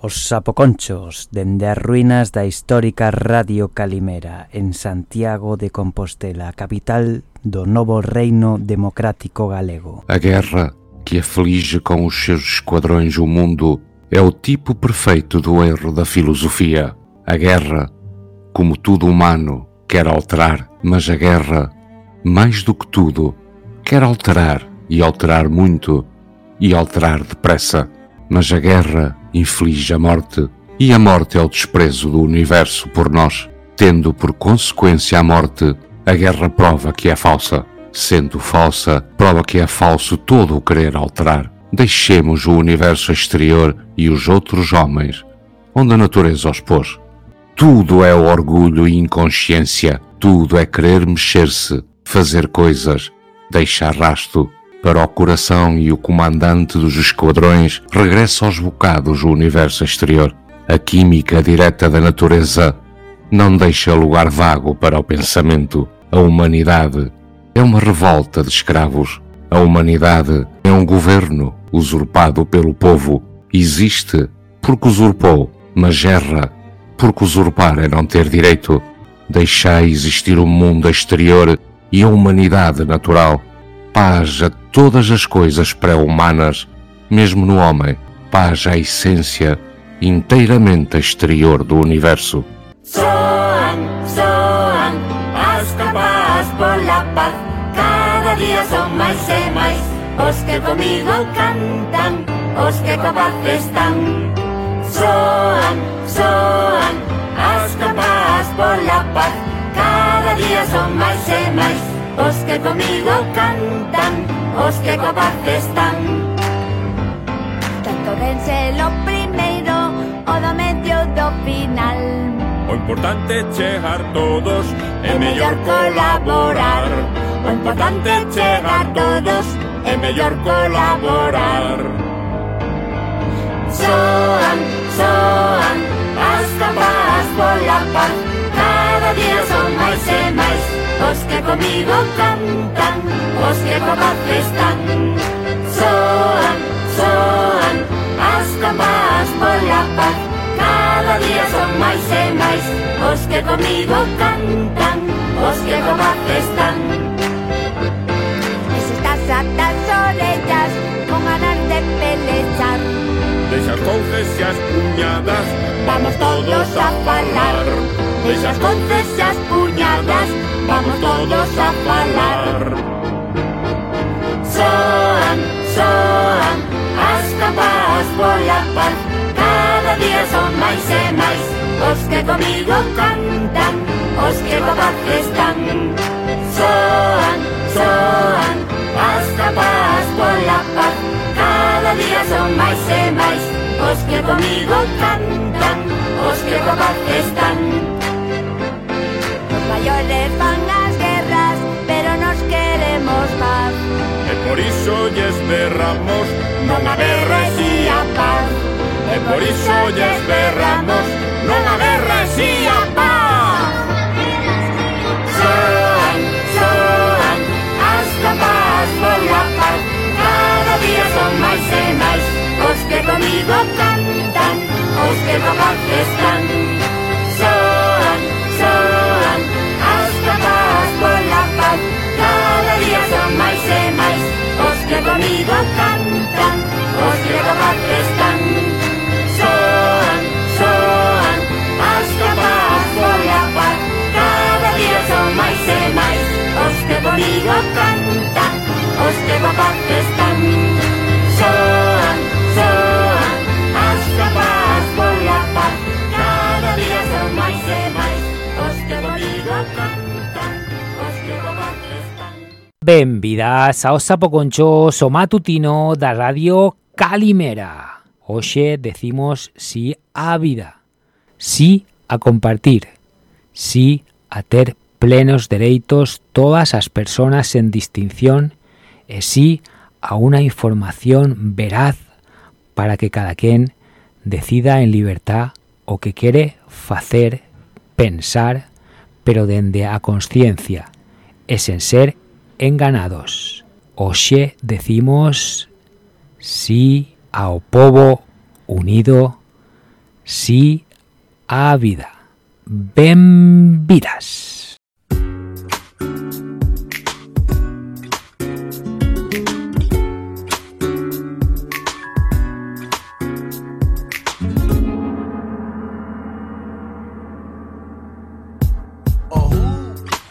Os sapoconchos dende as ruínas da histórica Radio Calimera en Santiago de Compostela, capital do novo reino democrático galego. A guerra que aflige com os seus esquadrões o mundo é o tipo perfeito do erro da filosofia. A guerra, como tudo humano, quer alterar, mas a guerra, mais do que tudo, quer alterar e alterar muito e alterar depressa. Mas a guerra inflige a morte, e a morte é o desprezo do universo por nós, tendo por consequência a morte, a guerra prova que é falsa. Sendo falsa, prova que é falso todo o querer alterar. Deixemos o universo exterior e os outros homens, onde a natureza os pôs. Tudo é orgulho e inconsciência, tudo é querer mexer-se, fazer coisas, deixar rasto, para o coração e o comandante dos esquadrões regressa aos bocados o universo exterior. A química direta da natureza não deixa lugar vago para o pensamento. A humanidade é uma revolta de escravos. A humanidade é um governo usurpado pelo povo. Existe porque usurpou, mas erra porque usurpar é não ter direito. Deixai existir o mundo exterior e a humanidade natural. Paz a todas as coisas pré-humanas, mesmo no homem, paz à essência inteiramente exterior do universo. Soan, soan, as capaz por la paz, cada día son máis e máis, os que comigo cantan, os que capaz están. Soan, soan, as capaz por la paz, cada día son máis e máis, os que comigo cantan, os que co están. Tanto vense lo primeiro, o do medio do final. O importante é chegar todos, é, é mellor colaborar. O importante é chegar todos, é mellor colaborar. Soan, soan, as campanas pola paz, cada día son máis e máis. Os que comigo cantan, os que capaces están. Soan, soan as campanas pola paz. Cada día son máis e máis. Os que comigo cantan, os que capaces están. E se estás atas orellas con ganas de pelechar deixa as conces e as puñadas Vamos todos a falar. Deixa as conces e as puñadas Vamos todos a falar. Soan, soan As campanas pola par Cada día son máis e máis Os que comigo cantan Os que capaces están Soan, soan As campanas pola par día son máis e máis Os que comigo cantan, os que capaces están. Os maiores van as guerras, pero nos queremos paz. E por iso lles berramos, non a guerra e si a paz. E por iso lles berramos, conmigo cantan, os que rapaces están. Soan, soan, as paz pola paz, cada día son máis e máis, os que comigo cantan, os que rapaces están. Soan, soan, as paz pola paz, cada día son máis e máis, os que comigo cantan, os que rapaces están. Benvidas ao Sapoconchos o matutino da Radio Calimera. Hoxe decimos si á vida, si a compartir, sí a ter plenos dereitos todas as persoas en distinción e sí a unha información veraz para que cada quen decida en libertad o que quere facer, pensar, pero dende a conciencia e sen ser enganados. Oxe decimos sí ao povo unido, sí á vida. Benvidas.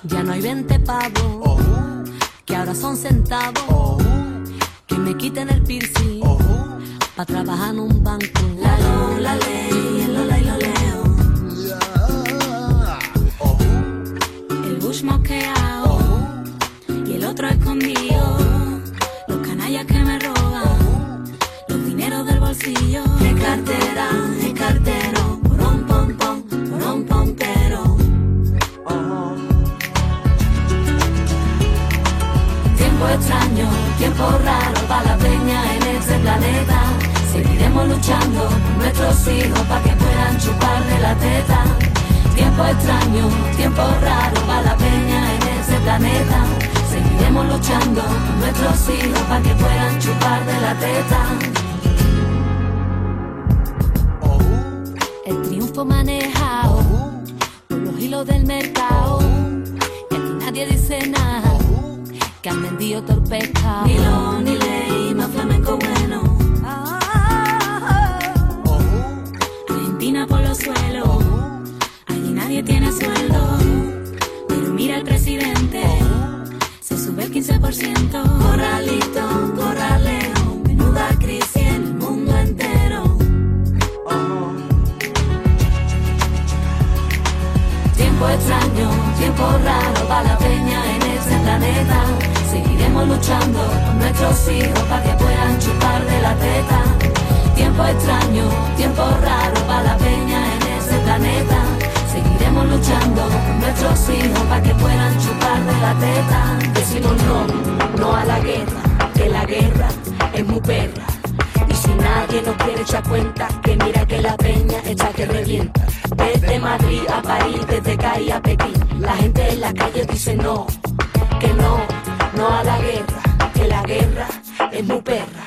Ya no hay 20 pavos, ahora son centavos, que me quiten el piercing, pa' trabajar en un banco. La lo, la ley, el lola y lo leo. El bush moqueado y el otro escondido. Tiempo extraño, tiempo raro para la peña en este planeta. Seguiremos luchando nuestros hijos para que puedan chupar de la teta. Tiempo extraño, tiempo raro para la peña en este planeta. Seguiremos luchando nuestros hijos para que puedan chupar de la teta. El triunfo manejado por los hilos del mercado. Que aquí nadie dice nada. Que han vendido pescado. Ni lo, ni ley, más flamenco bueno. Argentina por los suelos. Allí nadie tiene sueldo. Pero mira el presidente. Se sube el 15%. Corralito, corraleo. Menuda crisis en el mundo entero. Tiempo extraño, tiempo raro para la peña en este planeta. Seguiremos luchando nuestros hijos para que puedan chupar de la teta. Tiempo extraño, tiempo raro para la peña en este planeta. Seguiremos luchando por nuestros hijos para que puedan chupar de la teta. Decimos no, no a la guerra, que la guerra es muy perra. Y si nadie nos quiere echar cuenta, que mira que la peña está que revienta. Desde Madrid a París, desde Cali a Pekín, la gente en la calle dice no, guerra, es muy perra.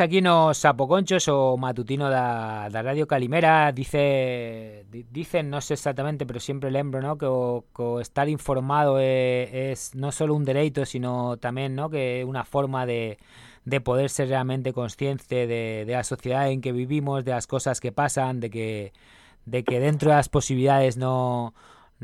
Aquí nos sapoconchos o matutino da, da Radio Calimera dice di- dicen, no sé exactamente, pero siempre lembro, ¿no? que estar informado é, es no solo un dereito, sino tamén, ¿no? que é unha forma de de poder ser realmente consciente de, de la sociedad en que vivimos, de las cosas que pasan, de que de que dentro de las posibilidades no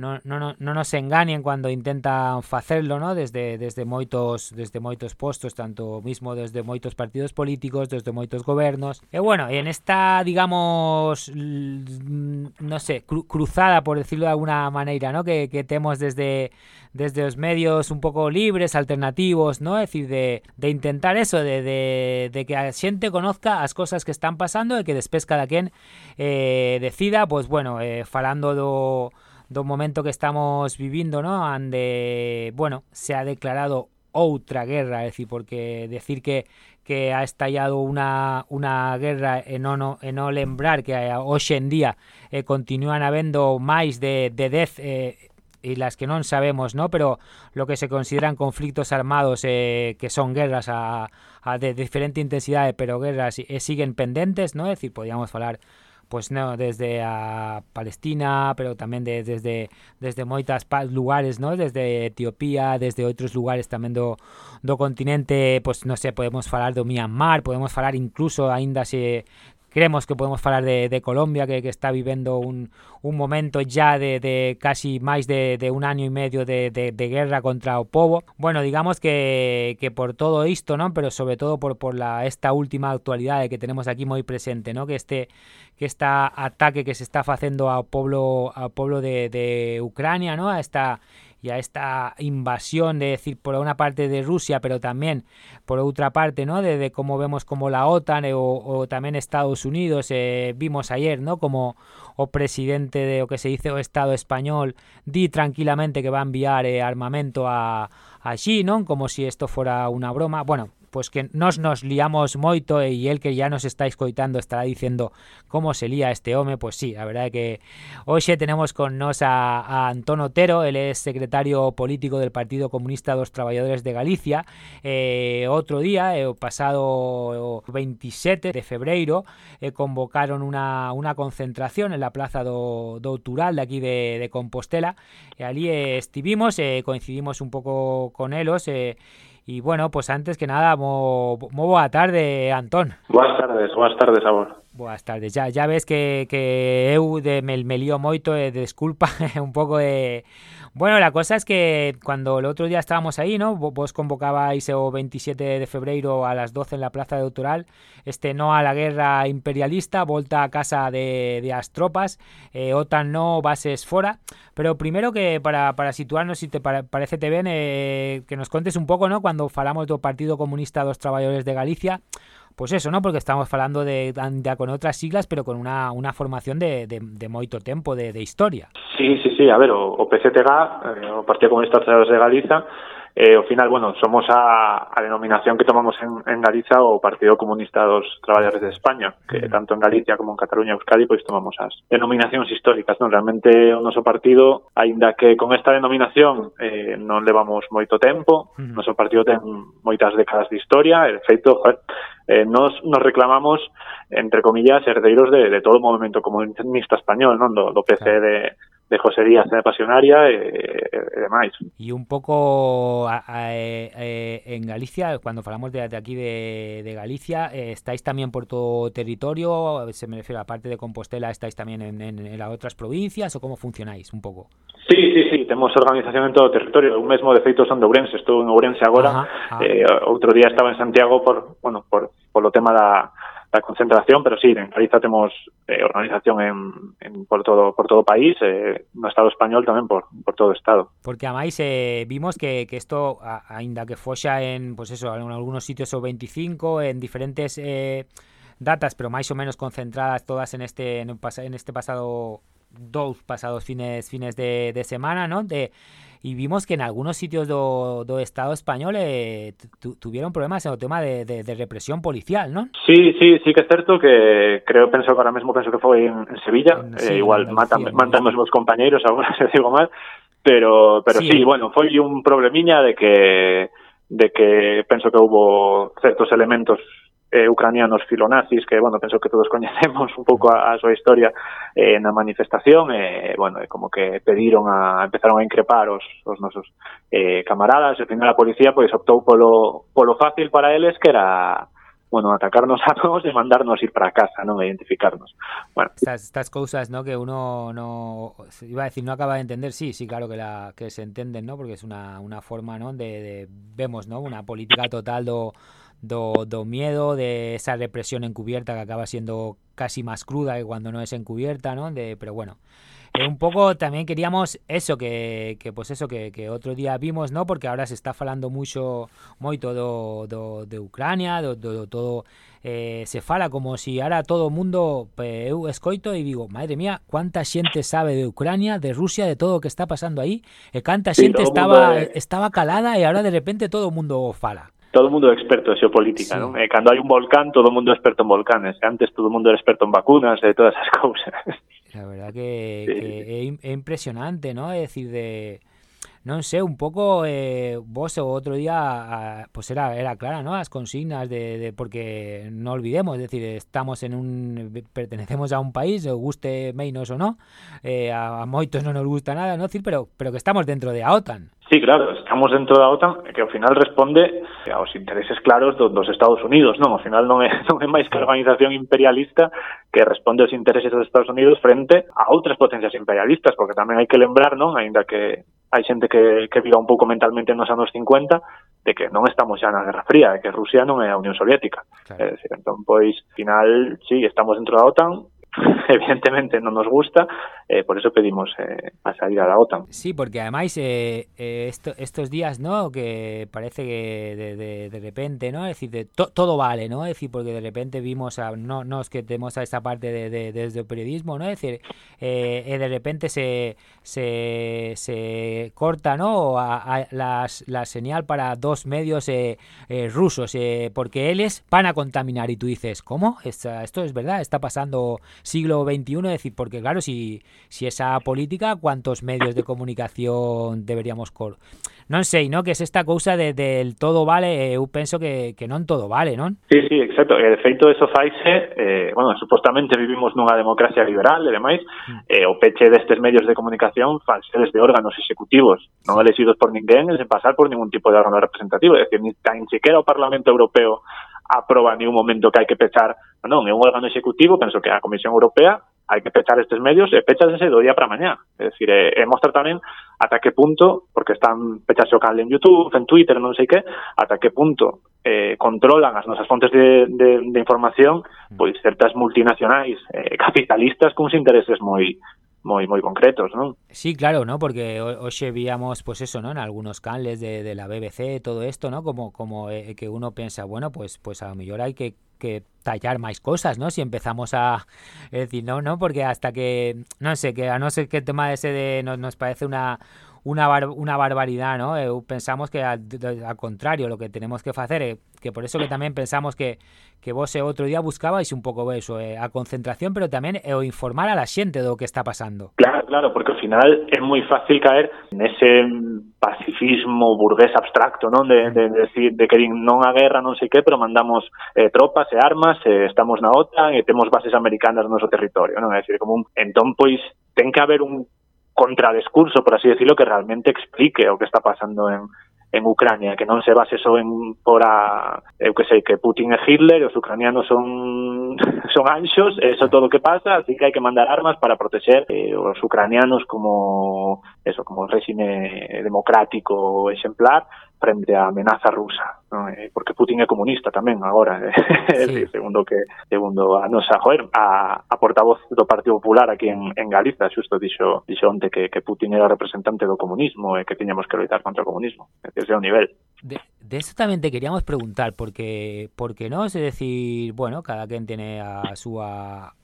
non, non, non nos engañen cuando intentan facelo, no? Desde desde moitos desde moitos postos, tanto mismo desde moitos partidos políticos, desde moitos gobernos. E bueno, en esta, digamos, mm, no sé, cru, cruzada por decirlo de alguna maneira, no? Que, que temos desde desde os medios un pouco libres, alternativos, no? É dicir de, de intentar eso de, de, de que a xente conozca as cosas que están pasando e que despois cada quen eh, decida, pois pues, bueno, eh, falando do do momento que estamos vivindo, ¿no? Ande, bueno, se ha declarado outra guerra, es decir, porque decir que que ha estallado una, una guerra e non, no, e non lembrar que hoxe en día eh, continúan habendo máis de, de 10 eh, e las que non sabemos, ¿no? Pero lo que se consideran conflictos armados eh, que son guerras a, a de diferente intensidade, pero guerras e siguen pendentes, ¿no? Es decir, podíamos falar pues no, desde a Palestina, pero tamén de, desde desde moitas lugares, ¿no? Desde Etiopía, desde outros lugares tamén do do continente, pois pues, non sei, podemos falar do Myanmar, podemos falar incluso aínda se creemos que podemos falar de, de Colombia que, que está vivendo un, un momento ya de, de casi máis de, de un año e medio de, de, de guerra contra o povo bueno, digamos que, que por todo isto, ¿no? pero sobre todo por, por la, esta última actualidade que tenemos aquí moi presente, ¿no? que este que esta ataque que se está facendo ao pobo ao pobo de, de Ucrania, ¿no? a esta y a esta invasión de decir por una parte de Rusia pero también por otra parte no? de, de cómo vemos como la OTAN eh, o, o, también Estados Unidos eh, vimos ayer no? como o presidente de o que se dice o Estado español di tranquilamente que va a enviar eh, armamento a, a ¿no? como si esto fuera una broma. Bueno pues que nos nos liamos moito e el que ya nos está escoitando estará dicendo como se lía este home, pois sí, a verdade é que hoxe tenemos con nos a, a Antón Otero, el é secretario político del Partido Comunista dos Traballadores de Galicia, eh, outro día, eh, o pasado 27 de febreiro, eh, convocaron una, una concentración en la plaza do, do Tural de aquí de, de Compostela, e ali eh, estivimos, eh, coincidimos un pouco con elos, eh, Y bueno, pues antes que nada, muy buena tarde, Antón. Buenas tardes, buenas tardes, amor. Buenas tardes. Ya, ya ves que, eu de, me, me lío moito, eh, desculpa, un pouco de... Bueno, la cosa es que cuando el otro día estábamos ahí, ¿no? Vos convocabais el 27 de febrero a las 12 en la Plaza de Autoral, este no a la guerra imperialista, volta a casa de, las tropas, eh, OTAN no, bases fuera, pero primero que para, para situarnos, si te parece te ven, eh, que nos contes un poco, ¿no? Cuando falamos do Partido Comunista dos Trabajadores de Galicia, pues eso, ¿no? Porque estamos hablando de, de con otras siglas, pero con una, una formación de, de, de moito tempo de, de historia. Sí, sí, sí, a ver, o, o PCTG, eh, o Partido de Galicia, Eh, ao final, bueno, somos a, a denominación que tomamos en, en Galiza o Partido Comunista dos Traballadores de España, que mm. tanto en Galicia como en Cataluña e Euskadi pois tomamos as denominacións históricas, non? Realmente o noso partido, aínda que con esta denominación eh, non levamos moito tempo, o noso partido ten moitas décadas de historia, e de feito, joder, eh, nos, nos reclamamos, entre comillas, herdeiros de, de todo o movimento comunista español, non? Do, do PC de, de José Díaz de Pasionaria e, e demais. E un pouco a, a, a, en Galicia, cando falamos de, de aquí de, de Galicia, eh, estáis tamén por todo o territorio, se me refiero a parte de Compostela, estáis tamén en, en, en las outras provincias ou como funcionáis un pouco? Sí, sí, sí, temos organización en todo o territorio, un mesmo de feito son de Ourense, estou en Ourense agora, ajá, ajá. eh, outro día estaba en Santiago por, bueno, por, por lo tema da la concentración, pero sí, en Galicia tenemos eh, organización en, en, por todo por todo país, eh, no Estado español tamén por, por todo o Estado. Porque además eh, vimos que, que esto, a, ainda que foxa en, pues eso, en algunos sitios o 25, en diferentes eh, datas, pero máis ou menos concentradas todas en este en, en este pasado dous pasados fines fines de, de semana, ¿no? De y vimos que en algunos sitios do, do Estado español eh, tuvieron problemas en o tema de, de, de represión policial, ¿no? Sí, sí, sí que é certo que creo, penso que ahora mesmo penso que foi en, en Sevilla, en, eh, sí, eh, igual matan, matan os meus compañeiros, agora se digo mal, pero pero sí, sí bueno, foi un problemiña de que de que penso que hubo certos elementos eh, ucranianos filonazis que, bueno, penso que todos coñecemos un pouco a, a súa historia eh, na manifestación eh, bueno, como que pediron a, empezaron a increpar os, os nosos eh, camaradas e, final a policía pois optou polo, polo fácil para eles que era bueno, atacarnos a todos e mandarnos ir para casa, non identificarnos. Bueno, estas, estas cousas, ¿no? Que uno no iba a decir no acaba de entender, sí, sí, claro que la que se entienden, ¿no? Porque es una, una forma, ¿no? De, de vemos, ¿no? Una política total do do, do miedo, de esa represión encubierta que acaba siendo casi más cruda que cuando no es encubierta, ¿no? De, pero bueno, eh, un poco también queríamos eso, que, que pues eso que, que, otro día vimos, ¿no? Porque ahora se está falando mucho, moito do, do, de Ucrania, do, do, do todo, eh, se fala como si ahora todo o mundo, pues, eu escoito e digo, madre mía, cuánta xente sabe de Ucrania, de Rusia, de todo o que está pasando aí, e canta xente sí, estaba, mundo, eh. estaba calada e ahora de repente todo o mundo fala. Todo el mundo es experto en geopolítica, ¿no? Eh, cuando hay un volcán, todo el mundo es experto en volcanes. Antes todo el mundo era experto en vacunas, de todas esas cosas. La verdad que, es impresionante, ¿no? Es decir, de non sei, un pouco eh, vos o outro día a, pues era, era clara, ¿no? As consignas de, de porque non olvidemos, es decir, estamos en un pertenecemos a un país, o guste meinos o no, eh, a, a moitos non nos gusta nada, ¿no? Decir, pero pero que estamos dentro de a OTAN. Sí, claro, estamos dentro da OTAN que ao final responde aos intereses claros do, dos Estados Unidos, non? Ao final non é, non é máis que a organización imperialista que responde aos intereses dos Estados Unidos frente a outras potencias imperialistas, porque tamén hai que lembrar, non? Ainda que hai xente que, que viva un pouco mentalmente nos anos 50 de que non estamos xa na Guerra Fría, de que Rusia non é a Unión Soviética. Claro. É dicir, entón, pois, final, sí, estamos dentro da OTAN, evidentemente no nos gusta, eh, por eso pedimos eh, a salir a la OTAN. Sí, porque además eh, eh esto, estos días, ¿no? Que parece que de, de, repente, ¿no? Es decir, de to, todo vale, ¿no? Es decir, porque de repente vimos, a, no, no es que tenemos a esta parte de, de, desde el periodismo, ¿no? Es decir, eh, de repente se, se, se corta, ¿no? A, las, la señal para dos medios rusos, porque ellos van a contaminar y tú dices, ¿cómo? Esto es verdad, está pasando siglo XXI, es decir, porque claro, si, si esa política, ¿cuántos medios de comunicación deberíamos cor? Non sei, ¿no? Que es esta cousa de, del todo vale, eh, eu penso que, que non todo vale, non? Sí, sí, exacto, e de feito eso faise, eh, bueno, supostamente vivimos nunha democracia liberal, e demais, mm. eh, o peche destes medios de comunicación fanse desde órganos executivos, non elegidos por ninguén, sen pasar por ningún tipo de órgano representativo, é dicir, ni tan siquiera o Parlamento Europeo aproba en un momento que hai que pechar, non, é un órgano executivo, penso que a Comisión Europea hai que pechar estes medios e pechanse do día para mañá. É dicir, e, e mostra tamén ata que punto, porque están pechase o canal en YouTube, en Twitter, non sei que, ata que punto eh, controlan as nosas fontes de, de, de información mm. pois certas multinacionais eh, capitalistas cuns intereses moi moi moi concretos, ¿no? Sí, claro, ¿no? Porque hoxe víamos pues eso, ¿no? En algunos canales de, de la BBC, todo esto, ¿no? Como como eh, que uno piensa, bueno, pues pues a lo mejor hay que que tallar máis cosas, ¿no? Si empezamos a decir, no, no, porque hasta que non sé, que a no ser que el tema ese de nos, nos parece una una, bar una barbaridad, ¿no? Eh, pensamos que al, al contrario, lo que tenemos que hacer, é que por eso que tamén pensamos que que vos eh, e outro día buscabais un pouco eso, eh, a concentración, pero tamén e eh, o informar a la xente do que está pasando. Claro, claro, porque ao final é moi fácil caer nese pacifismo burgués abstracto, non? De, de, de decir de que non a guerra, non sei que, pero mandamos eh, tropas e armas, eh, estamos na OTAN e temos bases americanas no noso territorio, non? É dicir, como un... Entón, pois, ten que haber un contradiscurso, por así decirlo, que realmente explique o que está pasando en, en Ucrania, que non se base só en por a, eu que sei, que Putin é Hitler, os ucranianos son son anxos, eso todo o que pasa, así que hai que mandar armas para proteger eh, os ucranianos como eso, como réxime democrático exemplar, prende a amenaza rusa, non? Eh, porque Putin é comunista tamén agora, eh? sí. segundo que segundo a nosa joer, a, a portavoz do Partido Popular aquí en, en Galiza, xusto dixo, dixo onte que, que Putin era representante do comunismo e que tiñamos que loitar contra o comunismo, desde o nivel. De, de eso tamén te queríamos preguntar, porque porque non, Se decir, bueno, cada quen tiene a súa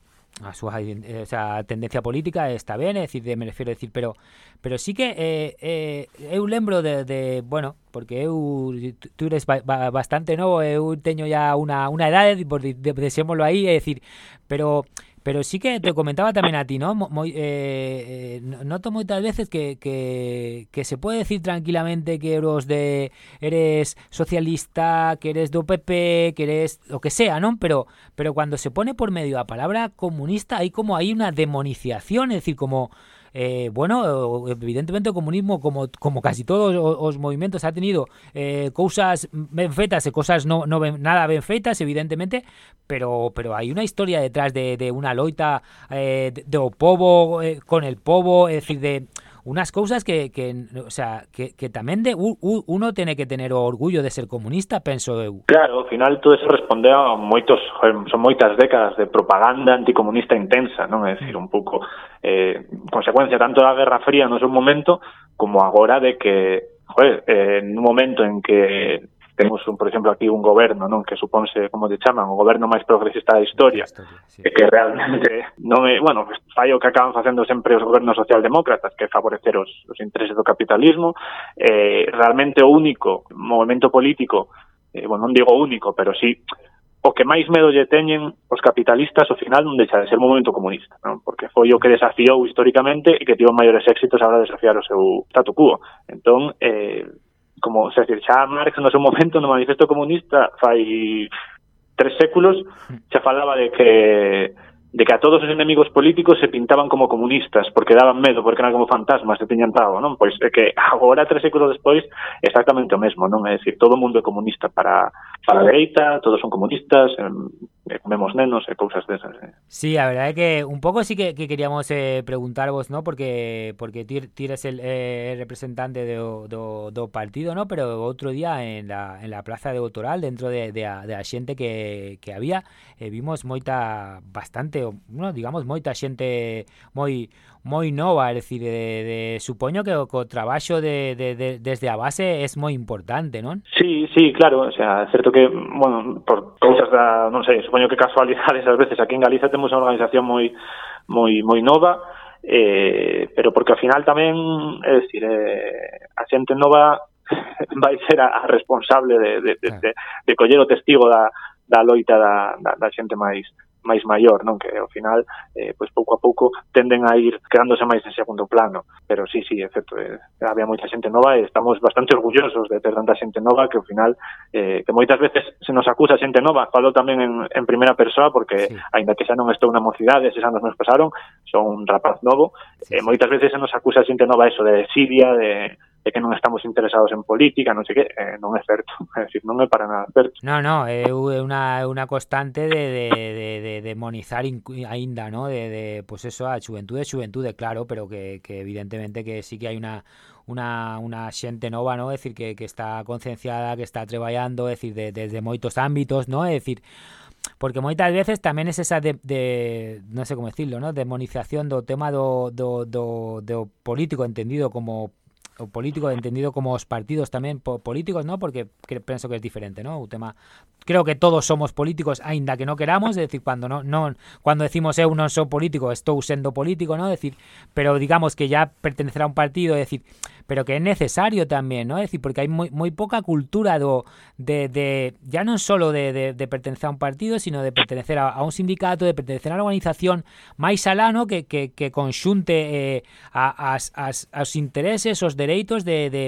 a su esa eh, tendencia política está ben, é dicir, de, me refiero a decir, pero pero sí que eh, eh, eu lembro de, de bueno, porque eu tú eres ba, ba, bastante novo, eu teño ya una, una edade, por, de, de, desémoslo aí, é dicir, pero Pero sí que te comentaba también a ti, ¿no? Muy, eh, eh, noto muchas veces que, que, se puede decir tranquilamente que eres de eres socialista, que eres de OPP, que eres lo que sea, ¿no? Pero, pero cuando se pone por medio la palabra comunista, hay como hay una demonización, es decir, como eh, bueno, eh, evidentemente o comunismo, como, como casi todos os movimentos, ha tenido eh, cousas ben fetas e cousas no, no ben, nada ben feitas, evidentemente, pero pero hai unha historia detrás de, de unha loita eh, do povo, eh, con el povo, é dicir, de unas cousas que, que o sea, que, que tamén de, uno tiene que tener o orgullo de ser comunista, penso eu. Claro, ao final todo eso responde a moitos, son moitas décadas de propaganda anticomunista intensa, non? É dicir, un pouco eh, consecuencia tanto da Guerra Fría no seu momento como agora de que joder, eh, en un momento en que temos, un, por exemplo, aquí un goberno, non, que suponse, como te chaman, o goberno máis progresista da historia, historia sí. que realmente non é, bueno, fai o que acaban facendo sempre os gobernos socialdemócratas, que favorecer os, os intereses do capitalismo, eh, realmente o único movimento político, eh, bueno, non digo único, pero sí o que máis medo lle teñen os capitalistas ao final non deixa de ser movimento comunista, non? porque foi o que desafiou históricamente e que tivo maiores éxitos a hora de desafiar o seu statu quo. Entón, eh, como se decir, xa Marx no seu momento no manifesto comunista fai tres séculos xa falaba de que de que a todos os enemigos políticos se pintaban como comunistas, porque daban medo, porque eran como fantasmas, se tiñan tago, non? Pois é que agora, tres séculos despois, exactamente o mesmo, non? É dicir, todo o mundo é comunista para, para a dereita, todos son comunistas, eh, comemos nenos e cousas desas. Eh. Sí, a verdade é que un pouco sí que, que queríamos eh, preguntarvos, non? Porque porque ti, ti eres el eh, representante do, do, do partido, non? Pero outro día en la, en la plaza de Botoral, dentro de, de, a, de a xente que, que había, eh, vimos moita bastante xente, no, digamos, moita xente moi moi nova, é dicir, de, de, supoño que o, co traballo de, de, de, desde a base é moi importante, non? Sí, sí, claro, o sea, certo que, bueno, por cousas da, non sei, supoño que casualidades ás veces aquí en Galiza temos unha organización moi moi moi nova, eh, pero porque ao final tamén, é dicir, eh, a xente nova vai ser a, a responsable de, de, de, de, de coller o testigo da, da loita da, da, da xente máis máis maior, non? Que ao final, eh, pois pouco a pouco tenden a ir quedándose máis en segundo plano, pero sí, sí, é certo, eh, había moita xente nova e estamos bastante orgullosos de ter tanta xente nova que ao final eh, que moitas veces se nos acusa xente nova, falo tamén en, en primeira persoa porque sí. aínda que xa non estou na mocidade, eses anos nos pasaron, son un rapaz novo, sí, eh, moitas veces se nos acusa xente nova eso de Siria, de é que non estamos interesados en política, non sei que, eh, non é certo, é dicir, non é para nada certo. No, no, é unha, unha constante de, de, de, de demonizar aínda, ¿no? de, de pues eso, a xuventude, xuventude, claro, pero que, que evidentemente que sí que hai unha una, una xente nova, ¿no? É dicir, que, que está concienciada, que está traballando, é dicir, de, desde moitos ámbitos, ¿no? É dicir, porque moitas veces tamén es esa de, de non sei como decirlo, ¿no? demonización do tema do, do, do, do político entendido como o político entendido como os partidos tamén po, políticos, ¿no? Porque que, penso que é diferente, ¿no? O tema creo que todos somos políticos aínda que no queramos, é decir, cuando no, no cuando decimos eu non sou político, estou sendo político, ¿no? decir, pero digamos que ya pertenecer a un partido, é pero que é necesario tamén, ¿no? É dicir, porque hai moi, moi poca cultura do de, de ya non solo de, de, de pertenecer a un partido, sino de pertenecer a, a un sindicato, de pertenecer a unha organización máis alá, ¿no? Que, que, que conxunte eh, a, as, as, as intereses, os dereitos de, de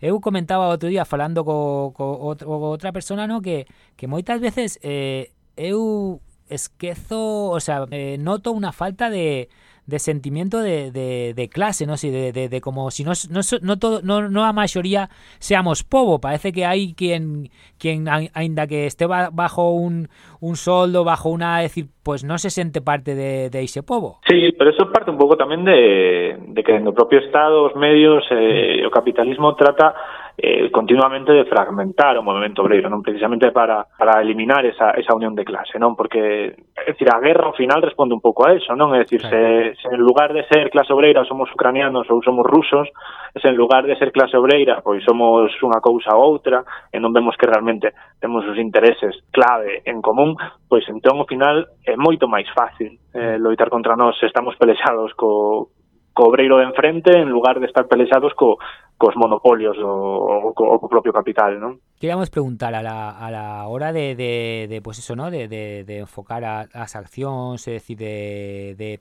Eu comentaba outro día falando co, co outro, outra persona, no, que que moitas veces eh, eu esquezo, o sea, eh, noto unha falta de de sentimiento de, de, clase, no sé, de, de, como si no, no, no, todo, no, no a mayoría seamos povo, parece que hay quien, quien ainda que esté bajo un, un soldo, bajo una, decir, pues no se siente parte de, ese povo. Sí, pero eso parte un pouco tamén de, de que en o propio Estado, os medios, eh, o capitalismo trata eh, continuamente de fragmentar o movimento obreiro, non precisamente para, para eliminar esa, esa unión de clase, non porque é dicir, a guerra ao final responde un pouco a eso, non? É dicir, se, se en lugar de ser clase obreira somos ucranianos ou somos rusos, se en lugar de ser clase obreira pois somos unha cousa ou outra e eh, non vemos que realmente temos os intereses clave en común, pois entón ao final é moito máis fácil eh, loitar contra nós se estamos pelexados co, co obreiro de enfrente en lugar de estar pelexados co, cos monopolios o, o, o propio capital, non? Queríamos preguntar a la, a la hora de, de, pues eso, ¿no? De, de, de enfocar a, as accións, é dicir, de, de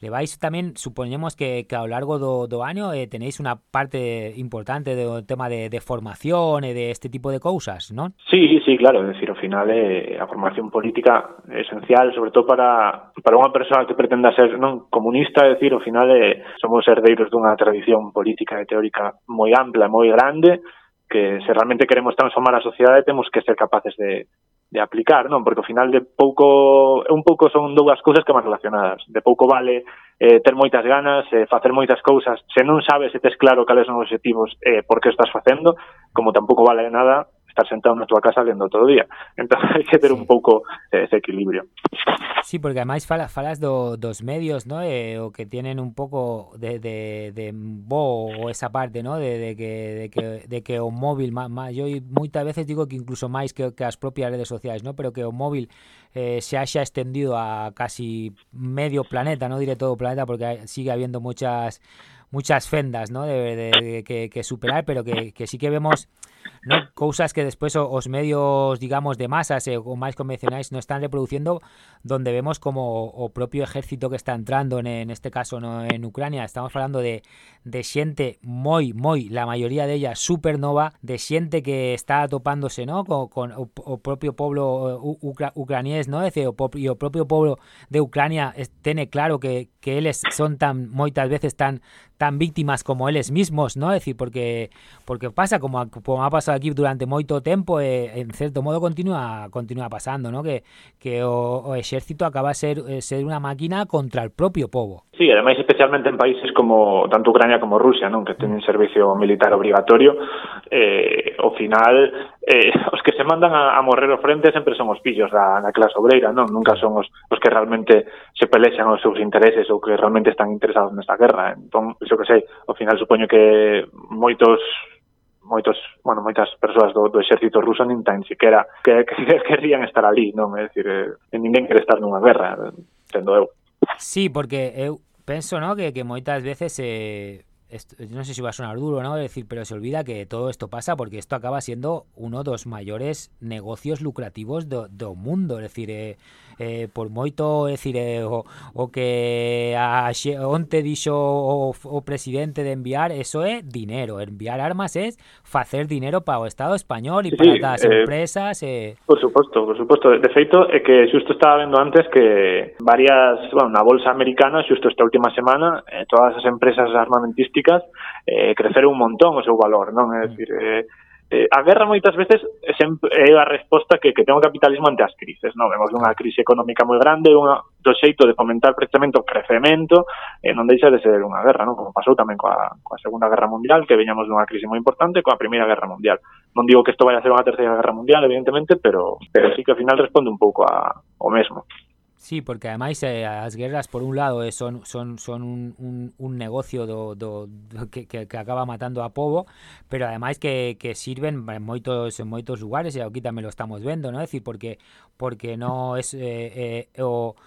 levais tamén, supoñemos que, que ao largo do, do ano eh, tenéis unha parte importante do tema de, de formación e de este tipo de cousas, non? Sí, sí, claro, é dicir, ao final eh, a formación política é esencial, sobre todo para, para unha persoa que pretenda ser non comunista, é dicir, ao final eh, somos herdeiros dunha tradición política e teórica moi ampla, moi grande, que se realmente queremos transformar a sociedade temos que ser capaces de, de aplicar, non? Porque ao final de pouco un pouco son dúas cousas que máis relacionadas. De pouco vale eh, ter moitas ganas, eh, facer moitas cousas, se non sabes se tes claro cales son os objetivos, eh, por que estás facendo, como tampouco vale nada estar sentado na túa casa lendo todo o día. Entón, hai que ter sí. un pouco eh, ese equilibrio. Sí, porque ademais fala, falas do, dos medios, ¿no? Eh, o que tienen un pouco de, de, de bo o esa parte, ¿no? De, de, que, de, que, de que o móvil, má, má, yo moitas veces digo que incluso máis que, que as propias redes sociais, ¿no? Pero que o móvil eh, se haxa extendido a casi medio planeta, no diré todo planeta, porque sigue habiendo muchas muchas fendas ¿no? de, de, que, superar, pero que, que sí que vemos no cousas que despois os medios, digamos, de masas eh, ou máis convencionais non están reproduciendo donde vemos como o propio ejército que está entrando en, este caso no en Ucrania, estamos falando de, de xente moi, moi, la maioría de ella supernova, de xente que está topándose, ¿no? con, con o, o propio pueblo ucra, ucraniés, ¿no? Ese, o, e o propio pueblo de Ucrania tiene claro que, que eles son tan moitas veces tan tan víctimas como eles mismos, ¿no? É decir, porque porque pasa como como ha pasado aquí durante moito tempo e en certo modo continúa continúa pasando, ¿no? Que que o, o exército acaba ser eh, ser unha máquina contra o propio povo. Sí, ademais especialmente en países como tanto Ucrania como Rusia, non, que teñen servicio militar obrigatorio, eh ao final eh os que se mandan a, a morrer ao frente sempre son os pillos da na clase obreira, non? Nunca son os os que realmente se pelexan os seus intereses ou ou que realmente están interesados nesta guerra. Entón, iso que sei, ao final supoño que moitos moitos, bueno, moitas persoas do, do exército ruso nin tan siquiera que, que, que querrían estar ali, non? É dicir, eh, ninguén quere estar nunha guerra, tendo eu. Sí, porque eu penso, ¿no? que, que moitas veces eh, esto, no sé si va a sonar duro, ¿no? Decir, pero se olvida que todo esto pasa porque esto acaba siendo uno de los mayores negocios lucrativos del do, do mundo. Es decir, eh, eh, por moito, é dicir, eh, o, o que a, onte dixo o, o presidente de enviar, eso é dinero, enviar armas é facer dinero para o Estado español e sí, as eh, empresas. Eh... Por suposto, por suposto. De feito, é que xusto estaba vendo antes que varias, bueno, na bolsa americana, xusto esta última semana, eh, todas as empresas armamentísticas eh, creceron un montón o seu valor, non? É mm. dicir, eh, eh, a guerra moitas veces sempre é a resposta que, que ten o capitalismo ante as crises, non? Vemos unha crise económica moi grande, unha, do xeito de fomentar precisamente o crecemento, e eh, non deixa de ser unha guerra, non? Como pasou tamén coa, coa Segunda Guerra Mundial, que veñamos dunha crise moi importante, coa Primeira Guerra Mundial. Non digo que isto vai a ser unha Terceira Guerra Mundial, evidentemente, pero, pero sí que ao final responde un pouco a, o mesmo. Sí, porque ademais eh, as guerras por un lado eh, son son son un, un, un negocio do, do, do que, que, que acaba matando a pobo, pero ademais que, que sirven en moitos en moitos lugares e aquí tamén lo estamos vendo, ¿no? É decir, porque porque no es eh, eh, o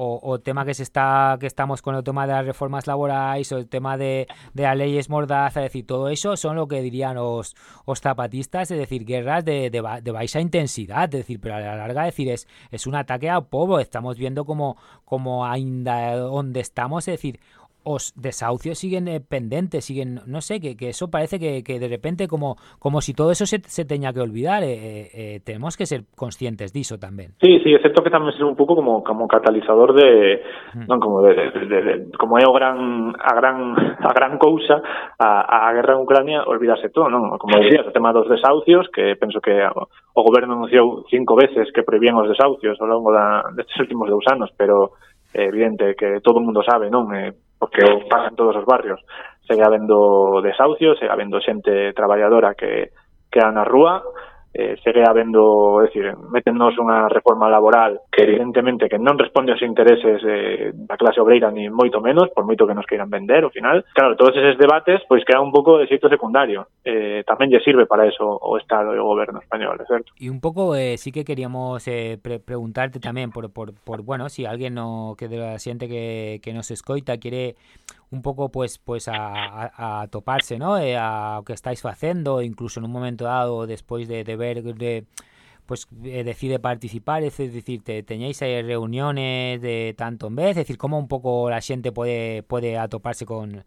o, o tema que se está que estamos con el tema de las reformas laborais o el tema de, de las leyes mordaza, es decir, todo eso son lo que dirían los, los zapatistas, es decir, guerras de, de, de baixa intensidad, es decir, pero a la larga decir es, es un ataque a povo, estamos viendo como, como ainda donde estamos, es decir, os desahucios siguen eh, pendentes, siguen, no sé, que, que eso parece que, que, de repente como, como si todo eso se, se teña que olvidar, eh, eh, eh, tenemos que ser conscientes de eso tamén. Sí, sí, é certo que tamén ser un pouco como, como catalizador de, mm. non, como, de, de, de, de, como é o gran, a gran, a gran cousa a, a guerra en Ucrania olvidarse todo, non? Como dirías, o tema dos desahucios, que penso que o goberno anunciou cinco veces que prohibían os desahucios ao longo da, destes últimos dous anos, pero é evidente que todo o mundo sabe, non? Eh, porque pasa en todos os barrios. Segue habendo desahucios, segue habendo xente traballadora que queda na rúa eh, segue habendo, é dicir, metennos unha reforma laboral que evidentemente que non responde aos intereses eh, da clase obreira ni moito menos, por moito que nos queiran vender ao final. Claro, todos eses debates pois queda un pouco de xeito secundario. Eh, tamén sirve para eso o Estado e o goberno español, é certo? E un pouco eh, sí que queríamos eh, pre preguntarte tamén por, por, por, bueno, si alguén no, que de la xente que, que nos escoita quiere un pouco pues pues a, a, toparse, ¿no? Eh, a o que estáis facendo, incluso en un momento dado despois de, de ver de pues eh, decide participar, es decir, te, teñéis aí reuniones de tanto en vez, es decir, como un pouco la xente pode pode atoparse con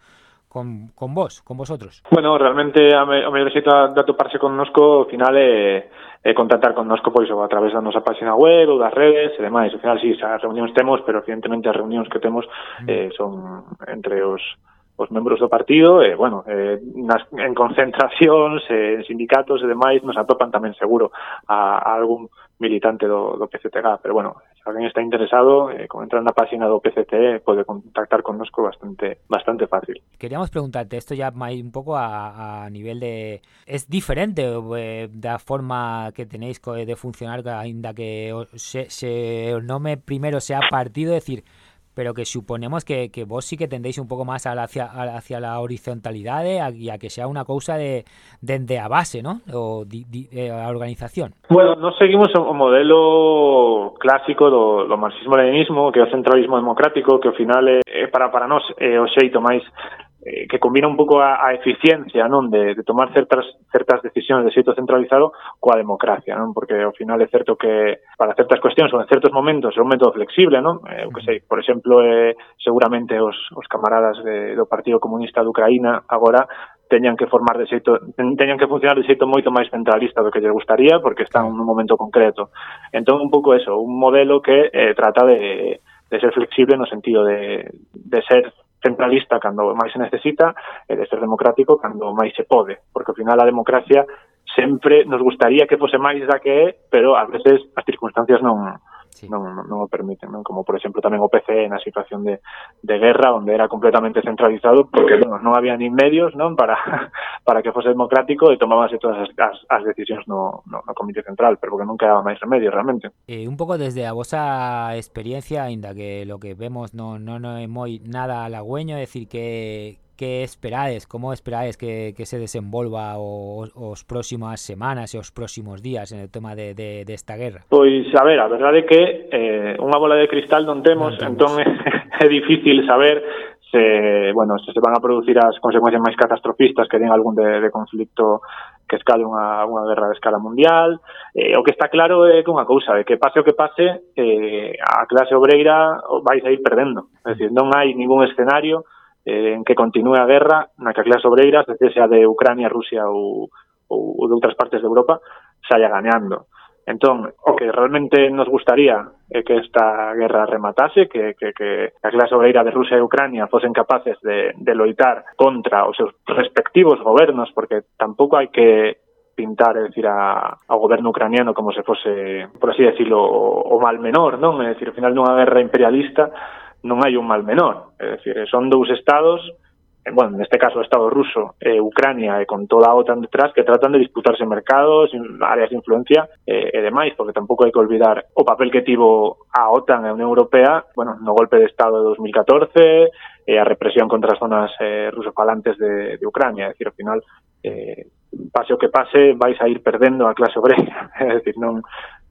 con, con vos, con vosotros? Bueno, realmente a, me, a xeito de atoparse con nosco, ao final é, eh, contactar connosco pois ou a través da nosa página web ou das redes e demais. Ao final, si, sí, as reunións temos, pero evidentemente as reunións que temos eh, son entre os os membros do partido e, bueno, eh, nas, en concentracións, eh, en sindicatos e demais nos atopan tamén seguro a, a algún militante do, do PCTG, pero bueno, se alguén está interesado, eh, con entrar na página do PCT pode contactar connosco bastante bastante fácil. Queríamos preguntarte, esto ya un pouco a, nivel de... Es diferente eh, da forma que tenéis de funcionar, ainda que se, se o nome primeiro sea partido, decir, pero que suponemos que, que, vos sí que tendéis un pouco máis hacia, hacia la horizontalidade e a, que sea unha cousa de, dende de a base, ¿no? O di, di, eh, a organización. Bueno, non seguimos o modelo clásico do, do marxismo-leninismo, que é o centralismo democrático, que ao final é, é para para nós é o xeito máis eh, que combina un pouco a, a eficiencia non de, de tomar certas certas decisións de xeito centralizado coa democracia, non? Porque ao final é certo que para certas cuestións ou en certos momentos é un método flexible, non? Eh, eu que sei, por exemplo, eh, seguramente os, os camaradas de, do Partido Comunista de Ucraína agora teñan que formar de xeito teñan que funcionar de xeito moito máis centralista do que lle gustaría porque están nun momento concreto. Entón un pouco eso, un modelo que eh, trata de de ser flexible no sentido de, de ser centralista cando máis se necesita e de ser democrático cando máis se pode, porque ao final a democracia sempre nos gustaría que fose máis da que é, pero ás veces as circunstancias non sí. non, non o permiten, non? como por exemplo tamén o PCE na situación de, de guerra onde era completamente centralizado porque non, non había nin medios non para para que fose democrático e tomábase todas as, as, as decisións no, no, no Comité Central, pero porque non quedaba máis remedio realmente. Eh, un pouco desde a vosa experiencia, ainda que lo que vemos non, non é moi nada halagüeño, é dicir que que esperades, como esperades que, que se desenvolva o, os próximas semanas e os próximos días en el tema de, de, desta de guerra? Pois, a ver, a verdade é que eh, unha bola de cristal non temos, non temos. entón é, é difícil saber se, bueno, se se van a producir as consecuencias máis catastrofistas que den algún de, de conflicto que escale unha, unha guerra de escala mundial. Eh, o que está claro é que unha cousa, de que pase o que pase, eh, a clase obreira vai ir perdendo. É dicir, non hai ningún escenario eh, en que continúe a guerra na que a clase obreira, desde de Ucrania, Rusia ou, ou, ou de outras partes de Europa, saia ganeando. Entón, o que realmente nos gustaría é que esta guerra rematase, que, que, que a clase obreira de Rusia e Ucrania fosen capaces de, de loitar contra os seus respectivos gobernos, porque tampouco hai que pintar, é dicir, a, ao goberno ucraniano como se fose, por así decirlo, o, o mal menor, non? É dicir, ao final dunha guerra imperialista non hai un mal menor. É dicir, son dous estados, eh, bueno, neste caso o estado ruso e eh, Ucrania e con toda a OTAN detrás que tratan de disputarse mercados, áreas de influencia eh, e demais, porque tampouco hai que olvidar o papel que tivo a OTAN e a Unión Europea, bueno, no golpe de estado de 2014, e a represión contra as zonas eh, rusofalantes de, de Ucrania, é dicir, ao final eh, pase o que pase, vais a ir perdendo a clase obrera. É dicir, non,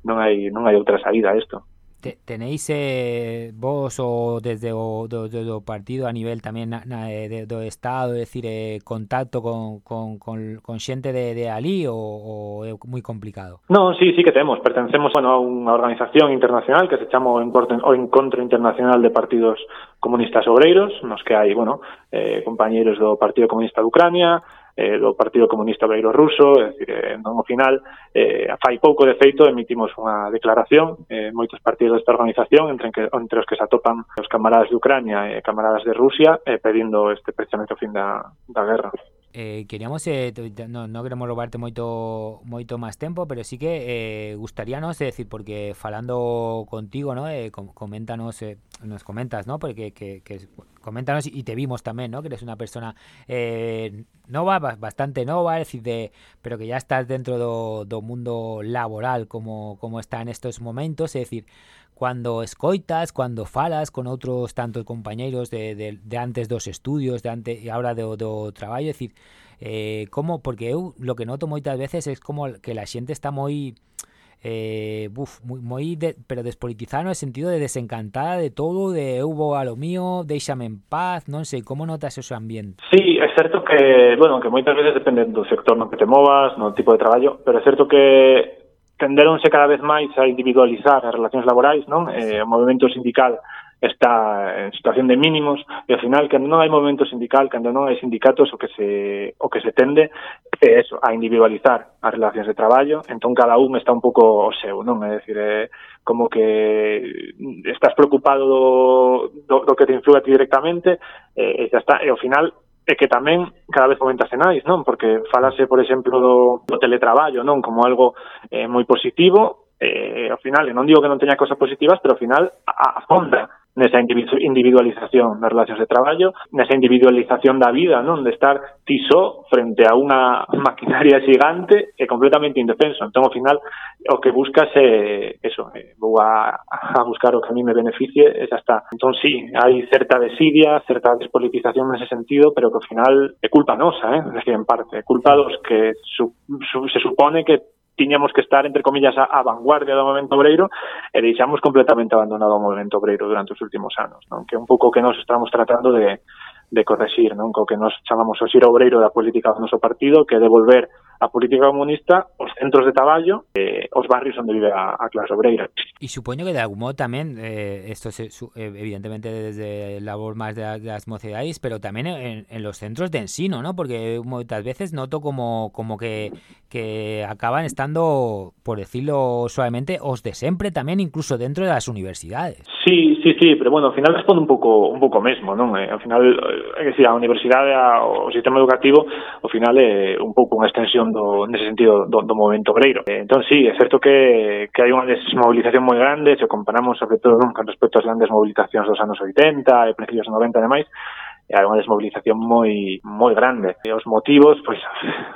non hai non hai outra saída a isto. Te, tenéis eh, vos o desde o, do, do, do partido a nivel tamén na, na, eh, de, do Estado, é dicir, eh, contacto con, con, con, con xente de, de ali ou, ou é moi complicado? Non, sí, sí que temos. Pertencemos bueno, a unha organización internacional que se chama o Encontro, o Encontro Internacional de Partidos Comunistas Obreiros, nos que hai, bueno, eh, compañeros do Partido Comunista de Ucrania, eh, do Partido Comunista Beiro Ruso, é dicir, eh, non final, eh, fai pouco de feito emitimos unha declaración, eh, moitos partidos desta organización, entre, que, entre os que se atopan os camaradas de Ucrania e camaradas de Rusia, eh, pedindo este precisamente o fin da, da guerra. Eh, queríamos eh, no, no queremos robarte moito moito máis tempo, pero sí que eh, gustaríanos é decir porque falando contigo, ¿no? Eh, com coméntanos eh, nos comentas, ¿no? Porque que, que coméntanos y te vimos también, ¿no? Que eres una persona eh, nova, bastante nova, es decir, de, pero que ya estás dentro do, do mundo laboral como, como está en estos momentos, es decir, cuando escoitas, cuando falas con outros tantos compañeiros de, de, de antes dos estudios, de antes e agora do, do traballo, é dicir, eh, como, porque eu lo que noto moitas veces é como que la xente está moi eh, buf, moi, moi de, pero despolitizada no sentido de desencantada de todo, de eu vou a lo mío, deixame en paz, non sei, como notas ese ambiente? Sí, é certo que, bueno, que moitas veces depende do sector no que te movas, no tipo de traballo, pero é certo que tenderonse cada vez máis a individualizar as relacións laborais, non? Eh, o movimento sindical está en situación de mínimos e ao final cando non hai movimento sindical, cando non hai sindicatos o que se o que se tende é eso, a individualizar as relacións de traballo, entón cada un está un pouco o seu, non? É dicir, é como que estás preocupado do, do, do que te influe a ti directamente e, e xa está, e ao final e que tamén cada vez fomentase máis, non? Porque falase, por exemplo, do, do teletraballo, non? Como algo eh, moi positivo, eh, ao final, e non digo que non teña cosas positivas, pero ao final afronta nesa individualización das relacións de traballo, nesa individualización da vida, non? De estar ti só frente a unha maquinaria xigante e completamente indefenso. Entón, ao final, o que buscas é eso, é, vou a, a buscar o que a mí me beneficie, e xa está. Entón, sí, hai certa desidia, certa despolitización nese sentido, pero que ao final é culpa nosa, eh? Decir, en parte, é culpa dos que su, su, se supone que tiñamos que estar, entre comillas, a, a vanguardia do movimento obreiro e deixamos completamente abandonado o movimento obreiro durante os últimos anos, non? que é un pouco que nos estamos tratando de, de corregir, non? co que nos chamamos o xiro obreiro da política do noso partido, que é devolver a política comunista os centros de traballo eh, os barrios onde vive a, a clase obreira. E supoño que de algún modo tamén eh, esto se, su, eh, evidentemente desde la labor máis de, de las mocedades, pero tamén en, en los centros de ensino, ¿no? Porque moitas veces noto como como que que acaban estando, por decirlo suavemente, os de sempre tamén incluso dentro de las universidades. Sí, sí, sí, pero bueno, ao final responde un pouco un pouco mesmo, non? Eh, ao final, é que si, a universidade, a, o sistema educativo, ao final é un pouco unha extensión do, nese sentido do, do movimento obreiro. Eh, entón, sí, é certo que, que hai unha desmovilización moi grande, se comparamos sobre todo con respecto ás grandes movilizacións dos anos 80 e principios dos 90 e demais, e hai unha desmobilización moi moi grande. Mm. E os motivos, pois,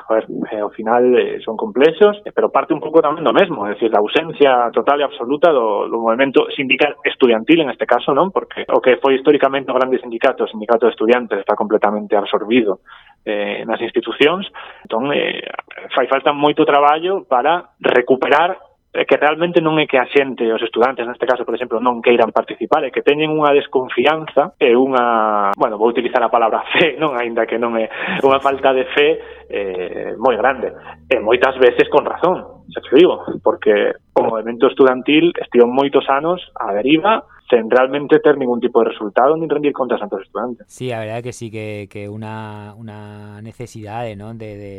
joder, eh, ao final eh, son complexos, pero parte un pouco tamén do mesmo, é dicir, a ausencia total e absoluta do, do movimento sindical estudiantil en este caso, non? Porque o que foi históricamente o grande sindicato, o sindicato de estudiantes, está completamente absorbido eh, nas institucións, entón eh, fai falta moito traballo para recuperar é que realmente non é que a xente, os estudantes neste caso, por exemplo, non queiran participar, é que teñen unha desconfianza e unha, bueno, vou utilizar a palabra fe, non, aínda que non é unha falta de fe eh, moi grande. E moitas veces con razón, xa te digo, porque o movimento estudantil estivo moitos anos a deriva, sen realmente ter ningún tipo de resultado nin rendir contas ante os estudantes. Sí, a verdade que sí, que, que una, una necesidade, non, de, de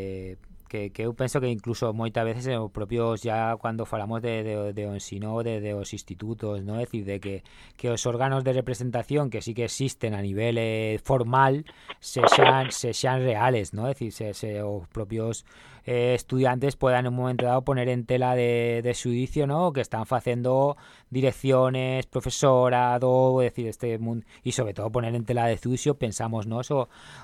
que, que eu penso que incluso moitas veces os propios ya cando falamos de, de, de ensino de, de os institutos, no? É decir, de que, que os órganos de representación que sí que existen a nivel eh, formal se sean, se sean reales, no? É decir, se, se os propios eh, estudiantes puedan en un momento dado poner en tela de, de juicio, ¿no? Que están haciendo direcciones, profesorado, decir, este mundo, y sobre todo poner en tela de juicio, pensamos, ¿no?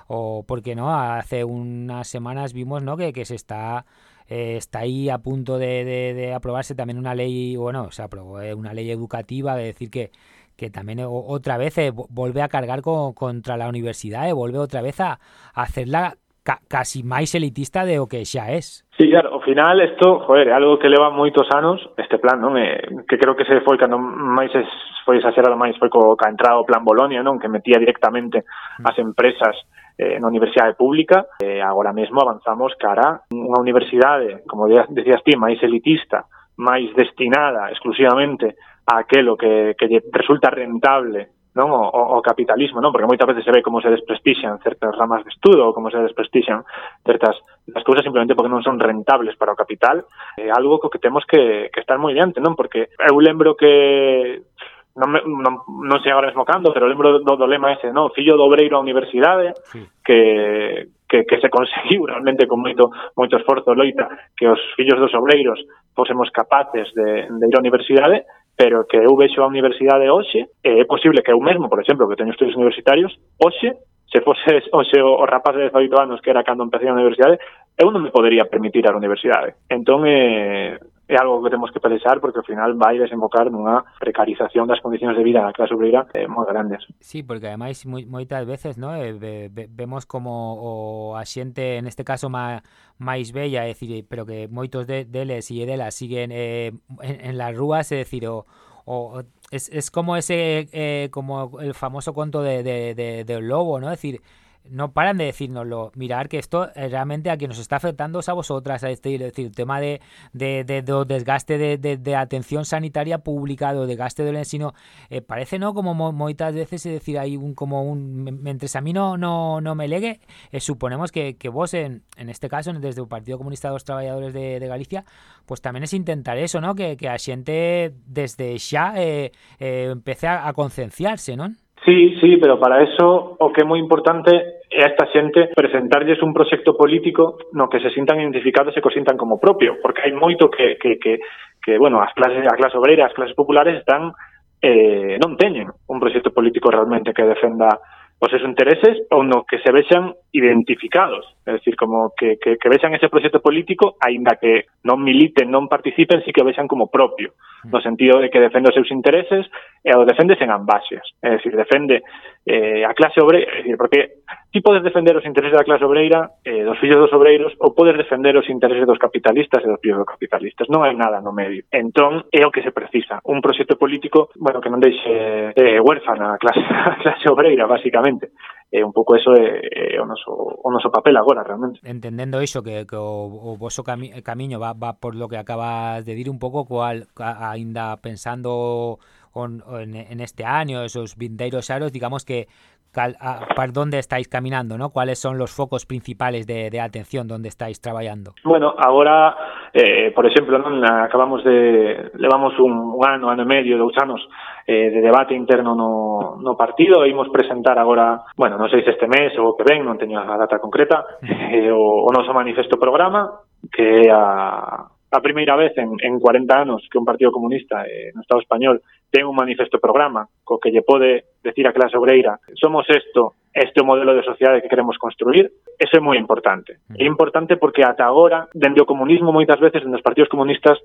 O, porque no, hace unas semanas vimos, ¿no? Que, que se está eh, está ahí a punto de, de, aprobarse también una ley, bueno, se aprobó eh, una ley educativa de decir que que también otra vez vuelve a cargar con, contra la universidad, vuelve otra vez a, a hacerla ca casi máis elitista de o que xa es. Sí, claro, ao final isto, joder, é algo que leva moitos anos este plan, non? Eh, que creo que se foi cando máis es, foi exagerado máis foi co ca entrada o plan Bolonia, non? Que metía directamente mm. as empresas eh, na universidade pública. Eh, agora mesmo avanzamos cara unha universidade, como decías ti, máis elitista, máis destinada exclusivamente a aquelo que, que resulta rentable non o, o capitalismo, non? Porque moitas veces se ve como se desprestixan certas ramas de estudo ou como se desprestixan certas as cousas simplemente porque non son rentables para o capital, é algo co que temos que, que estar moi diante, non? Porque eu lembro que non, me, non, non sei agora mesmo cando, pero lembro do, do lema ese, non? Fillo do obreiro á universidade, sí. que, que, que se conseguiu realmente con moito, moito esforzo loita que os fillos dos obreiros fosemos capaces de, de ir á universidade, pero que eu vexo a universidade hoxe, e é posible que eu mesmo, por exemplo, que teño estudios universitarios, hoxe, se fose hoxe o, o rapaz de 18 anos que era cando empecé a universidade, eu non me podería permitir a universidade. Entón, eh, é algo que temos que pensar porque ao final vai desembocar nunha precarización das condicións de vida na clase obreira eh, moi grandes. Sí, porque ademais moitas veces ¿no? Eh, ve, ve, vemos como o a xente, en este caso, má, máis bella, é dicir, pero que moitos de, deles e delas siguen eh, en, en las rúas, é dicir, o, o es, es como ese eh, como el famoso conto de, de, de, de lobo, ¿no? Es decir, no paran de decírnoslo. Mirar que esto realmente a quien nos está afectando es a vosotras, a este, es decir, el tema de, de, de, de desgaste de, atención sanitaria pública, de desgaste del ensino, eh, parece, ¿no? Como moitas veces, es decir, hay un, como un, mientras a mí no, no, no me legue, eh, suponemos que, que vos, en, en este caso, desde el Partido Comunista de los Trabajadores de, Galicia, pues tamén es intentar eso, ¿no? Que, que a desde xa eh, eh, a, a concienciarse, ¿non? Sí, sí, pero para eso o que é moi importante é a esta xente presentarlles un proxecto político no que se sintan identificados e que o sintan como propio, porque hai moito que, que, que, que bueno, as clases, a clase obreira, as clases populares están eh, non teñen un proxecto político realmente que defenda os seus intereses ou no que se vexan identificados, é dicir, como que, que, que vexan ese proxecto político, aínda que non militen, non participen, si que vexan como propio, mm. no sentido de que defende os seus intereses eh, e os defende sen ambaxes, é dicir, defende eh, a clase obreira, é dicir, porque ti podes defender os intereses da clase obreira, eh, dos fillos dos obreiros, ou podes defender os intereses dos capitalistas e dos fillos dos capitalistas, non hai nada no medio. Entón, é o que se precisa, un proxecto político, bueno, que non deixe eh, huérfana a clase, a clase obreira, basicamente eh un pouco eso é, é o, noso, o noso papel agora realmente. Entendendo iso que, que o, o voso cami camiño va, va por lo que acabas de dir un pouco cual aínda pensando on, on, en este año, esos vindeiros aros, digamos que cal, a, para dónde estáis caminando, ¿no? ¿Cuáles son los focos principales de, de atención donde estáis traballando? Bueno, agora, eh, por exemplo, non acabamos de levamos un, un ano, ano e medio, dous anos eh, de debate interno no, no partido e imos presentar agora, bueno, non sei se este mes ou que ven, non teño a data concreta, mm. eh, o, o noso manifesto programa que é a, a primeira vez en, en 40 anos que un partido comunista eh, no Estado español ten un manifesto programa co que lle pode decir a clase obreira somos isto, este o modelo de sociedade que queremos construir, eso é moi importante. É mm. importante porque ata agora, dende o comunismo moitas veces, dende os partidos comunistas,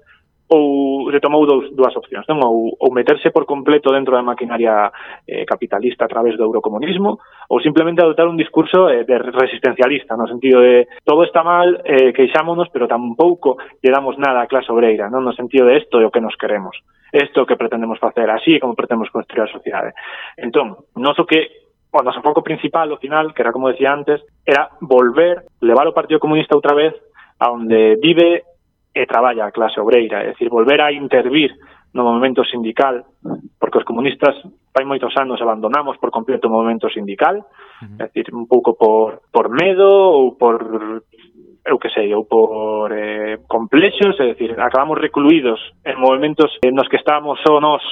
ou se tomou dous, dúas opcións, non? Ou, ou meterse por completo dentro da maquinaria eh, capitalista a través do eurocomunismo ou simplemente adoptar un discurso eh, de resistencialista, no sentido de todo está mal, eh, queixámonos, pero tampouco lle damos nada a clase obreira, non? No sentido de isto é o que nos queremos, isto é o que pretendemos facer, así é como pretendemos construir a sociedade. Entón, noso que o noso foco principal, ao final, que era como decía antes, era volver, levar o Partido Comunista outra vez a onde vive e traballa a clase obreira, é dicir, volver a intervir no movimento sindical, porque os comunistas fai moitos anos abandonamos por completo o movimento sindical, uh -huh. é dicir, un pouco por, por medo ou por eu que sei, ou por eh, complexos, é dicir, acabamos recluídos en movimentos eh, nos que estábamos só nós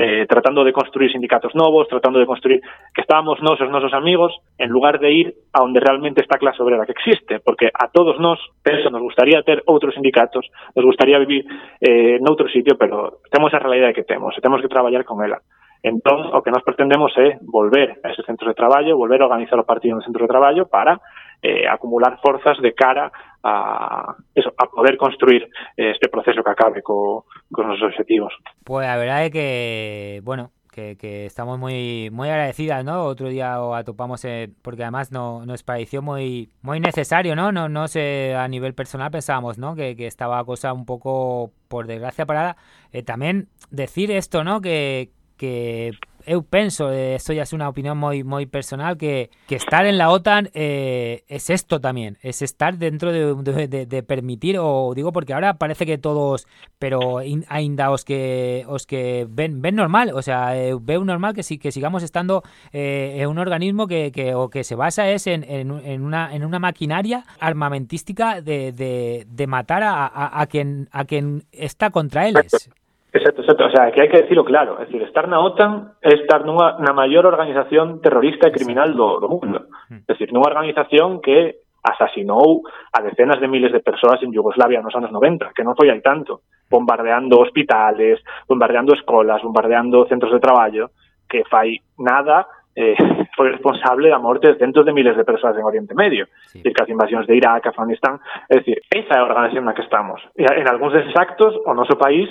eh, tratando de construir sindicatos novos, tratando de construir que estábamos nos, os nosos amigos, en lugar de ir a onde realmente está a clase obrera que existe, porque a todos nós, penso, nos gustaría ter outros sindicatos, nos gustaría vivir eh, noutro sitio, pero temos a realidade que temos, e temos que traballar con ela. Entón, o que nós pretendemos é volver a ese centro de traballo, volver a organizar o partido no centro de traballo para eh, acumular forzas de cara a, eso, a poder construir este proceso que acabe co, con os objetivos. Pues a verdade é que, bueno, que, que, estamos moi moi agradecidas, ¿no? Outro día o atopamos eh, porque además no, nos pareció moi moi necesario, ¿no? No no sé a nivel personal pensábamos, ¿no? Que, que estaba cosa un pouco por desgracia parada. Eh, tamén decir esto, ¿no? Que que eu penso, eh, esto ya es una opinión moi moi personal, que, que estar en la OTAN eh, es esto también, es estar dentro de, de, de, permitir, o digo porque ahora parece que todos, pero in, ainda os que os que ven ven normal, o sea, eh, veo normal que si que sigamos estando eh, en un organismo que, que o que se basa es en, en, una en una maquinaria armamentística de, de, matar a, a, a quien a quien está contra eles. Exacto, exacto. O sea, que hai que decirlo claro. É decir, estar na OTAN é estar nunha, na maior organización terrorista e criminal do, do mundo. É decir, nunha organización que asasinou a decenas de miles de persoas en Yugoslavia nos anos 90, que non foi hai tanto, bombardeando hospitales, bombardeando escolas, bombardeando centros de traballo, que fai nada eh, foi responsable da morte de centos de miles de persoas en Oriente Medio, sí. decir, que as invasións de Irak, Afganistán, é dicir, esa é a organización na que estamos. E en algúns deses actos, o noso país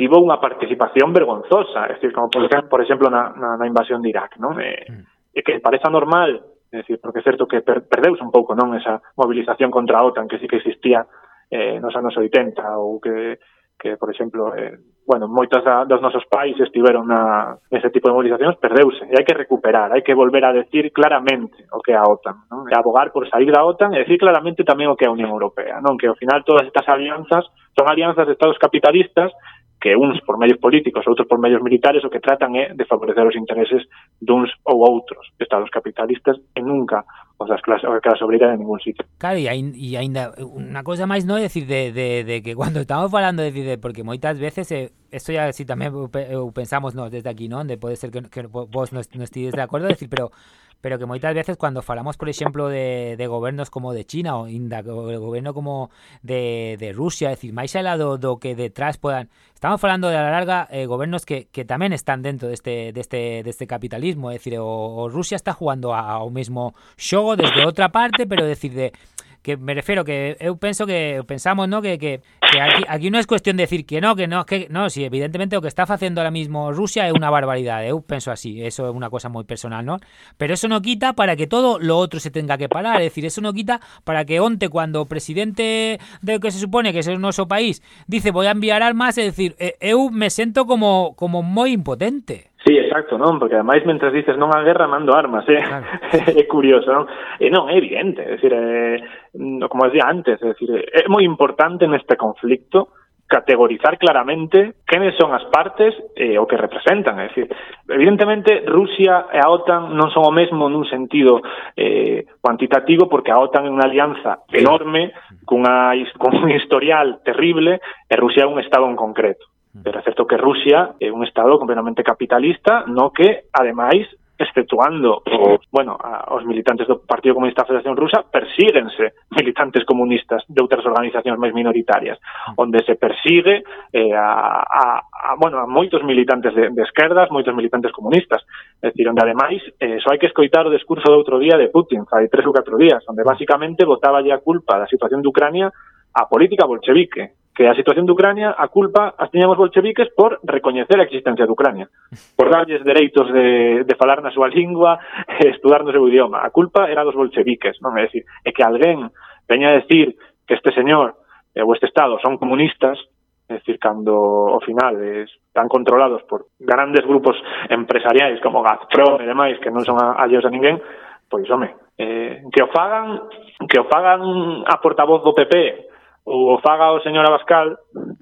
tivo unha participación vergonzosa, é dicir, como por, por exemplo na, na, na invasión de Irak, non? E, eh, mm. e que pareza normal, é dicir, porque é certo que per, perdeuse un pouco, non, esa movilización contra a OTAN que sí que existía eh, nos anos 80 ou que que, por exemplo, eh, bueno, moitas da, dos nosos países estiveron na, ese tipo de movilizacións, perdeuse. E hai que recuperar, hai que volver a decir claramente o que é a OTAN. Non? E abogar por sair da OTAN e decir claramente tamén o que é a Unión Europea. Non Que ao final todas estas alianzas son alianzas de estados capitalistas que uns por medios políticos, outros por medios militares, o que tratan é de favorecer os intereses duns ou outros estados capitalistas e nunca os das clases, a clase obrera en ningún sitio. Claro, e, e ainda unha cousa máis non é decir de, de, de que cando estamos falando de, de porque moitas veces eh, esto ya si tamén pensamos no, desde aquí, non? De pode ser que, que vos non no estides de acordo, decir, pero pero que moitas veces cando falamos, por exemplo, de, de gobernos como de China ou inda o goberno como de, de Rusia, é dicir, máis alá do, do que detrás podan... Estamos falando de a la larga eh, gobernos que, que tamén están dentro deste, deste, deste capitalismo, é dicir, o, o Rusia está jugando ao mesmo xogo desde outra parte, pero é dicir, de, que me refiero que yo pienso que pensamos, ¿no? Que, que, aquí, aquí no es cuestión de decir que no, que no, que no, si evidentemente lo que está haciendo ahora mismo Rusia es una barbaridad, yo pienso así, eso es una cosa muy personal, ¿no? Pero eso no quita para que todo lo otro se tenga que parar, es decir, eso no quita para que onte cuando presidente de lo que se supone que es nuestro país dice voy a enviar armas, es decir, eu me siento como como muy impotente. Sí, exacto, non? Porque ademais mentre dices non a guerra mando armas, eh? Claro. é curioso, non? E eh, non, é evidente, é dicir, eh, como decía antes, é dicir, é moi importante neste conflicto categorizar claramente quenes son as partes e eh, o que representan. É dicir, evidentemente, Rusia e a OTAN non son o mesmo nun sentido eh, cuantitativo, porque a OTAN é unha alianza enorme, cunha, un historial terrible, e Rusia é un estado en concreto. Hmm. Pero é certo que Rusia é un Estado completamente capitalista, no que, ademais, exceptuando os, bueno, a, os militantes do Partido Comunista da Federación Rusa, persíguense militantes comunistas de outras organizacións máis minoritarias, hmm. onde se persigue eh, a, a, a, bueno, a moitos militantes de, de esquerdas, moitos militantes comunistas. É dicir, onde ademais, eh, só hai que escoitar o discurso do outro día de Putin, fai tres ou catro días, onde hmm. basicamente botaba a culpa da situación de Ucrania a política bolchevique, que a situación de Ucrania a culpa as tiñamos bolcheviques por recoñecer a existencia de Ucrania, por darlles dereitos de, de falar na súa lingua e estudar no seu idioma. A culpa era dos bolcheviques, non? É dicir, é que alguén veña a decir que este señor eh, e este Estado son comunistas, é dicir, cando ao final eh, están controlados por grandes grupos empresariais como Gazprom e demais que non son aliados a ninguén, pois, home, eh, que o fagan que o fagan a portavoz do PP o faga o señor Abascal,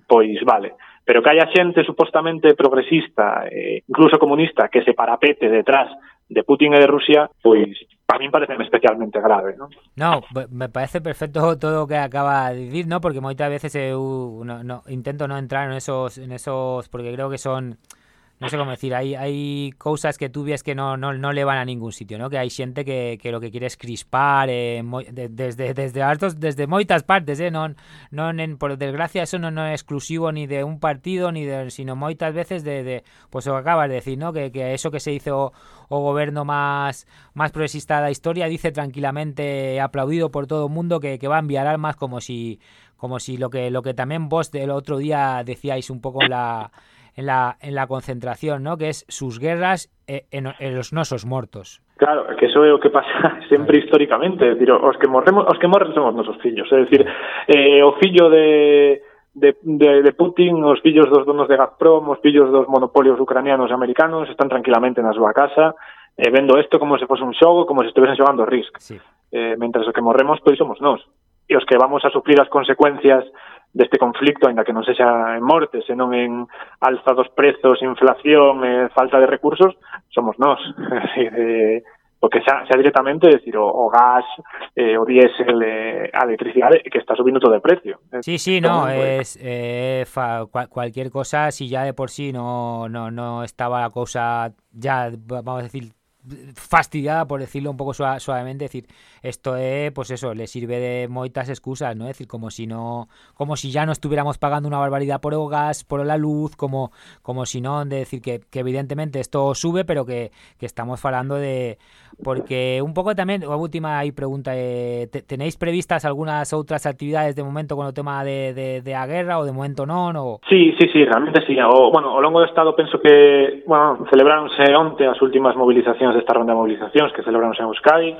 pois vale. Pero que haya xente supostamente progresista, eh, incluso comunista, que se parapete detrás de Putin e de Rusia, pois a mí parece especialmente grave, ¿no? No, me parece perfecto todo o que acaba de decir, ¿no? Porque moitas veces eu no, no, intento no entrar en esos en esos porque creo que son no sé cómo decir, hay, hay cosas que tú ves que no, no, no le van a ningún sitio, ¿no? Que hay gente que, que lo que quiere es crispar eh, de, desde desde altos, desde moitas partes, eh? Non, non en, por desgracia eso non é exclusivo ni de un partido ni de, sino moitas veces de, de pues o que acabas de decir, ¿no? Que, que eso que se hizo o, o goberno máis máis progresista da historia dice tranquilamente aplaudido por todo o mundo que, que va a enviar armas como si como si lo que lo que tamén vos del otro día decíais un pouco la en la, en la concentración, ¿no? Que es sus guerras eh, en, en los nosos mortos. Claro, que eso é o que pasa sempre históricamente, é dicir, os que morremos, os que morren son os nosos fillos, é dicir, eh, o fillo de de, de, de Putin, os fillos dos donos de Gazprom, os fillos dos monopolios ucranianos e americanos están tranquilamente na súa casa eh, vendo isto como se fose un xogo, como se estivesen xogando Risk. Sí. Eh, mentras que morremos, pois somos nós. E os que vamos a sufrir as consecuencias deste conflicto, aínda que non sexa en morte, senón en alza dos prezos, inflación, eh, falta de recursos, somos nós. eh, porque xa, xa directamente decir o, o gas, eh, o diésel, eh, a electricidade que está subindo todo de precio. Sí, sí, no, es eh, fa, cual, cualquier cosa si ya de por sí no no no estaba la cosa ya vamos a decir fastidiada, por decirlo un poco suavemente, decir, esto es, pues eso, le sirve de moitas excusas, ¿no? Es decir, como si no, como si ya no estuviéramos pagando una barbaridad por el gas, por la luz, como, como si no, de decir que, evidentemente esto sube, pero que, que estamos hablando de, porque un pouco tamén, a última aí pregunta, eh, tenéis previstas algunhas outras actividades de momento con o tema de, de, de a guerra ou de momento non? O... Sí, sí, sí, realmente sí. O, bueno, ao longo do Estado penso que, bueno, celebráronse onte as últimas movilizacións desta ronda de movilizacións que celebramos en Euskadi,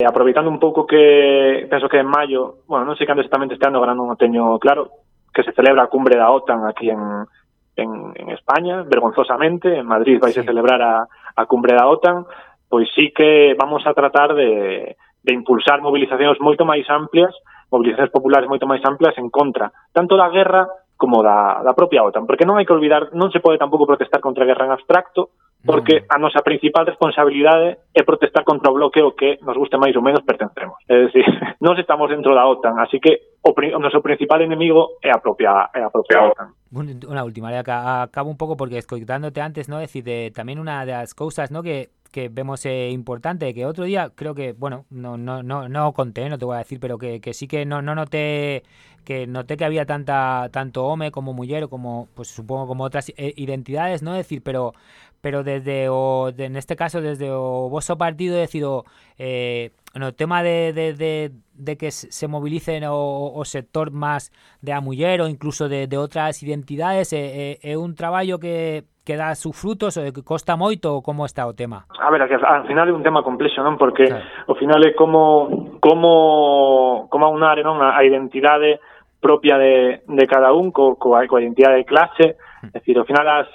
e aproveitando un pouco que penso que en maio, bueno, non sei cando exactamente este ano, agora non o teño claro, que se celebra a cumbre da OTAN aquí en, en, en España, vergonzosamente, en Madrid vais sí. a celebrar a, a cumbre da OTAN, pois sí que vamos a tratar de, de impulsar movilizacións moito máis amplias, movilizacións populares moito máis amplias en contra, tanto da guerra como da, da propia OTAN, porque non hai que olvidar, non se pode tampouco protestar contra a guerra en abstracto, porque a nosa principal responsabilidade é protestar contra o bloqueo que nos guste máis ou menos pertencemos. É dicir, nós estamos dentro da OTAN, así que o, o noso principal enemigo é a propia é a propia OTAN. Una última, acabo un pouco porque escoitándote antes, ¿no? decir, de, tamén unha das cousas, ¿no? que que vemos eh, importante, que otro día creo que, bueno, no, no, no, no conté, no te voy a decir, pero que, que sí que no, no noté que noté que había tanta tanto home como mujer como pues supongo como otras eh, identidades, no decir, pero pero desde o de, en este caso desde o vosso partido decido eh, no tema de, de, de, de que se movilicen o, o sector más de a muller ou incluso de, de outras identidades é, é, é un traballo que que dá sus frutos ou que costa moito ou como está o tema? A ver, que al final é un tema complexo, non? Porque claro. ao final é como como como aunar non a identidade propia de, de cada un co, coa, coa identidade de clase, mm. é dicir, ao final as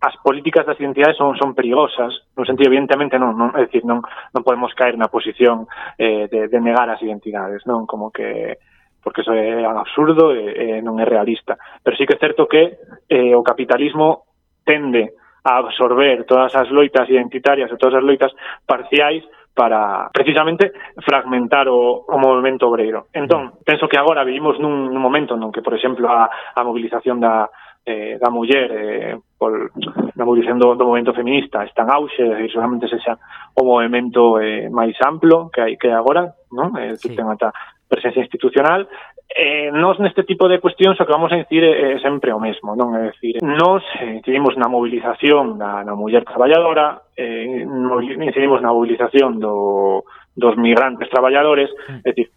as políticas das identidades son son perigosas, no sentido evidentemente non, non é dicir, non non podemos caer na posición eh, de, de negar as identidades, non como que porque iso é absurdo e, e non é realista, pero sí que é certo que eh, o capitalismo tende a absorber todas as loitas identitarias e todas as loitas parciais para precisamente fragmentar o, o movimento obreiro. Entón, penso que agora vivimos nun, nun momento non que, por exemplo, a, a movilización da, eh, da muller eh, por na movilización do, do movimento feminista está en auxe, é dicir, solamente se xa o movimento eh, máis amplo que hai que agora, non? Eh, sí. ten ata presencia institucional, eh, nos neste tipo de cuestións o que vamos a incidir é, é sempre o mesmo, non? É dicir, nos eh, incidimos na movilización da, da muller traballadora, eh, incidimos na movilización do, dos migrantes traballadores, é dicir,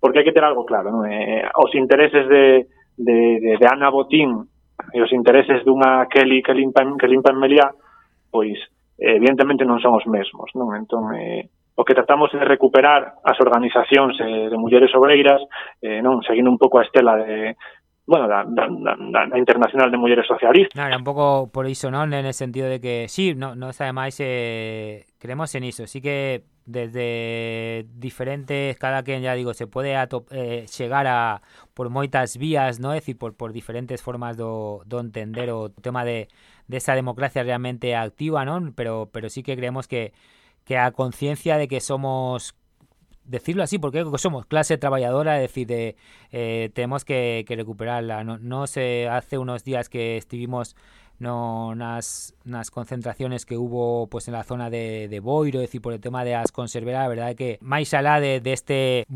porque hai que ter algo claro, non? Eh, os intereses de, de, de, de Ana Botín e os intereses dunha Kelly que limpa, que limpan Meliá, pois evidentemente non son os mesmos, non? Entón, eh, o que tratamos é de recuperar as organizacións eh, de mulleres obreiras, eh, non seguindo un pouco a estela de bueno, da, da, da, da Internacional de Mulleres Socialistas. Claro, un pouco por iso, non? En el sentido de que, sí, no, no, ademais eh, creemos en iso. Sí que desde diferentes, cada quen, ya digo, se pode eh, chegar a por moitas vías, ¿no? É dicir, por, por diferentes formas do, do entender o tema de, de esa democracia realmente activa, ¿no? Pero, pero sí que creemos que, que a conciencia de que somos decirlo así, porque somos clase trabajadora, es decir, de, eh, tenemos que, recuperarla. No, no sé, hace unos días que estuvimos no unas, unas concentraciones que hubo pues en la zona de, de Boiro, es decir, por el tema de las conserveras, la verdad que máis alá de, de, este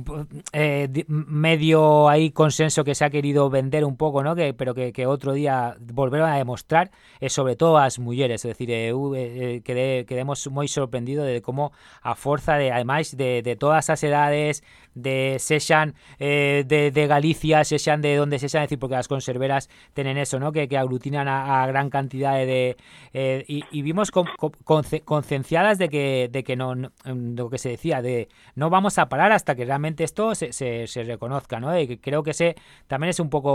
eh, de medio ahí consenso que se ha querido vender un poco, ¿no? Que, pero que, que otro día volveron a demostrar, es eh, sobre todo as mulleres, es decir, eh, eh, eh, quedé, quedemos muy sorprendido de cómo a forza de, además de, de todas as edades, de sexan eh, de, de, Galicia, sexan de donde sexan, decir, porque as conserveras tienen eso, ¿no? Que, que aglutinan a, a gran cantidad de Eh, y, vimos con, con, concienciadas de que, de que no, no, lo que se decía, de no vamos a parar hasta que realmente esto se, se, reconozca, ¿no? Creo que ese también es un poco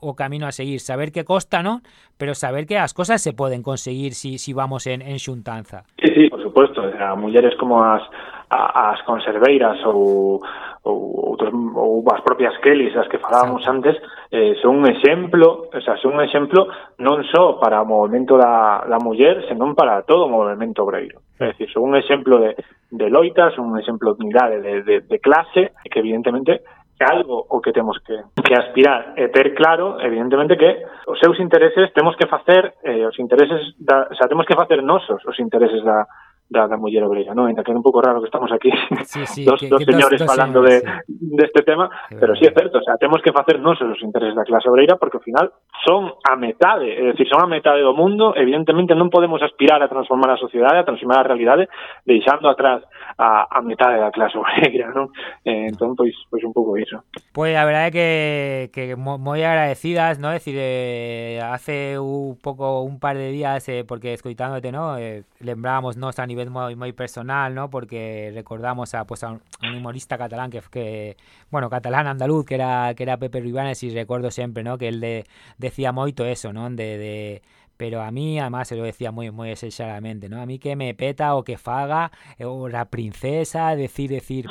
o, camino a seguir, saber qué costa, ¿no? Pero saber que las cosas se pueden conseguir si, si vamos en, en xuntanza. Sí, sí, por supuesto, a mulleres como as as conserveiras ou, ou, outros, ou as propias Kellys as que falábamos antes eh, son un exemplo o sea, son un exemplo non só para o movimento da, da muller senón para todo o movimento obreiro. É dicir, son un exemplo de, de loita son un exemplo de unidade de, de, de clase que evidentemente é algo o que temos que, que aspirar e ter claro, evidentemente, que os seus intereses temos que facer, eh, os intereses da, o sea, temos que facer nosos os intereses da, da, da muller obreira, non? Ainda que é un pouco raro que estamos aquí sí, sí, dos, que, dos que señores dos, dos falando señores, de, sí. deste de tema, que pero sí é certo, o sea, temos que facer nos os intereses da clase obreira porque ao final son a metade, é dicir, son a metade do mundo, evidentemente non podemos aspirar a transformar a sociedade, a transformar a realidade deixando atrás a, a metade da clase obreira, non? Eh, entón, pois, pois un pouco iso. Pois a verdade é que, que moi agradecidas, ¿no? decir, eh, hace un pouco un par de días, eh, porque escoitándote, ¿no? Eh, lembrábamos nos a nivel que moi moi personal, no? porque recordamos a, pues, a, un, humorista catalán que, que bueno, catalán andaluz, que era que era Pepe Ruibanes y recuerdo siempre, no, que él de, decía moito eso, no, de, de pero a mí además se lo decía muy muy esencialmente, ¿no? A mí que me peta o que faga eh, o la princesa, decir decir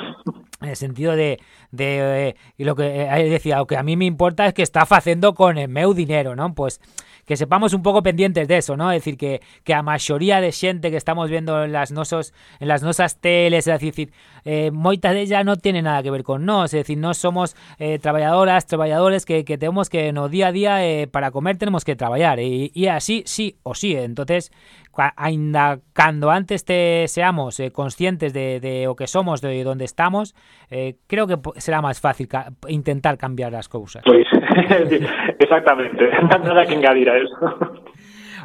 en el sentido de, de eh, lo que eh, decía, lo que a mí me importa es que está haciendo con el meu dinero, ¿no? Pues que sepamos un poco pendientes de eso, ¿no? Es decir, que, que a mayoría de gente que estamos viendo en las nosos, en las nosas teles, es decir, eh, de ellas no tiene nada que ver con nos, es decir, no somos eh, trabajadoras, trabajadores que, que, tenemos que no día a día eh, para comer tenemos que trabajar y, y así sí o sí, entonces ainda cando antes te seamos eh, conscientes de, de o que somos, de onde estamos, eh, creo que será máis fácil ca intentar cambiar as cousas. Pois, pues, exactamente, nada que engadir a eso.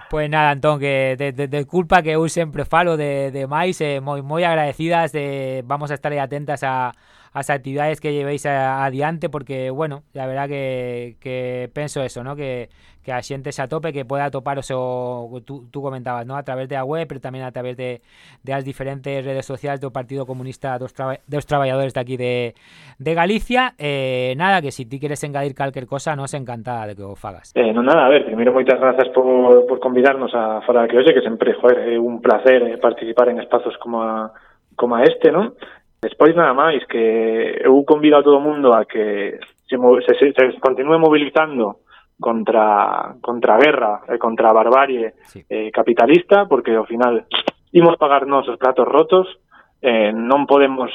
Pues nada, Antón, que de, culpa que eu sempre falo de, de máis, eh, moi, moi agradecidas, de, vamos a estar atentas a, as actividades que llevéis a, adiante porque, bueno, la verdad que, que penso eso, ¿no? Que, que a xente se atope, que pueda atoparos o tú, tú comentabas, ¿no? A través de la web, pero tamén a través de, de as diferentes redes sociales do Partido Comunista dos, traba, dos traballadores de aquí de, de Galicia. Eh, nada, que si ti queres engadir calquer cosa, nos encantada de que o fagas. Eh, non nada, a ver, primeiro moitas grazas por, por convidarnos a Fora que Criolla, que sempre, joder, é un placer eh, participar en espazos como a, como a este, non? Despois nada máis que eu convido a todo o mundo a que se, se, se, se mobilizando contra contra a guerra e contra a barbarie sí. eh, capitalista porque ao final imos pagarnos os platos rotos eh, non podemos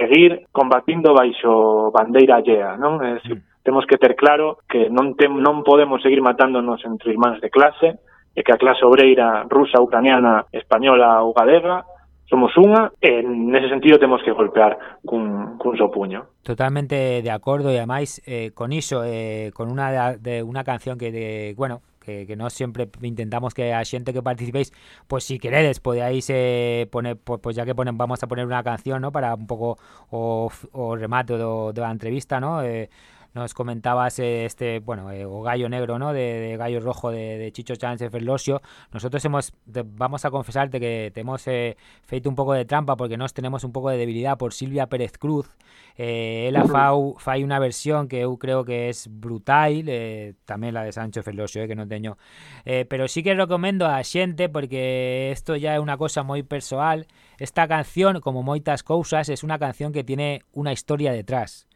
seguir combatindo baixo bandeira allea non? É, eh, mm. temos que ter claro que non, te, non podemos seguir matándonos entre irmáns de clase e que a clase obreira rusa, ucraniana, española ou galega somos unha e nese sentido temos que golpear cun, cun so puño. Totalmente de acordo e ademais eh, con iso, eh, con unha de unha canción que, de, bueno, que, que nós sempre intentamos que a xente que participéis, pois pues, si queredes podeáis eh, poner, pois, pues ya que ponen, vamos a poner unha canción, ¿no? para un pouco o, o remate do, da entrevista, ¿no? Eh, nos comentabas eh, este, bueno, eh, o gallo negro, ¿no? De, de gallo rojo de, de Chicho Chance Ferlosio. Nosotros hemos, te, vamos a confesarte que te hemos eh, feito un poco de trampa porque nos tenemos un poco de debilidad por Silvia Pérez Cruz. Eh, ela fau, fai una versión que creo que es brutal, eh, tamén la de Sancho Ferlosio, eh, que non teño. Eh, pero sí que recomendo a xente porque esto ya é unha cosa moi persoal. Esta canción, como moitas cousas, es una canción que tiene una historia detrás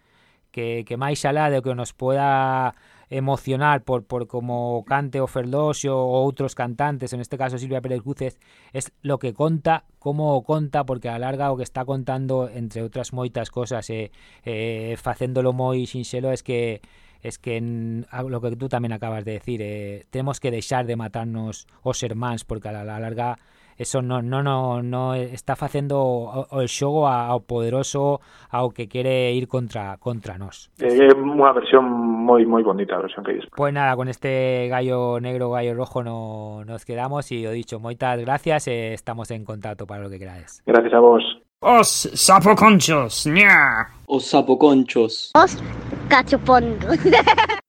que, que máis alá de que nos poda emocionar por, por como cante o Ferdosio ou outros cantantes, en este caso Silvia Pérez Cruces, es lo que conta, como o conta, porque a larga o que está contando, entre outras moitas cosas, eh, eh, facéndolo moi sinxelo, es que es que en, lo que tú tamén acabas de decir, eh, temos que deixar de matarnos os hermáns, porque a la, a la larga eso no no no no está facendo o, o xogo ao poderoso ao que quere ir contra contra nós. É unha versión moi moi bonita a versión que dis. Pues nada, con este gallo negro, gallo rojo no, nos quedamos y o dicho, moitas gracias, eh, estamos en contacto para lo que queráis. Gracias a vos. Os sapoconchos, ña. Os sapoconchos. Os cachopondos.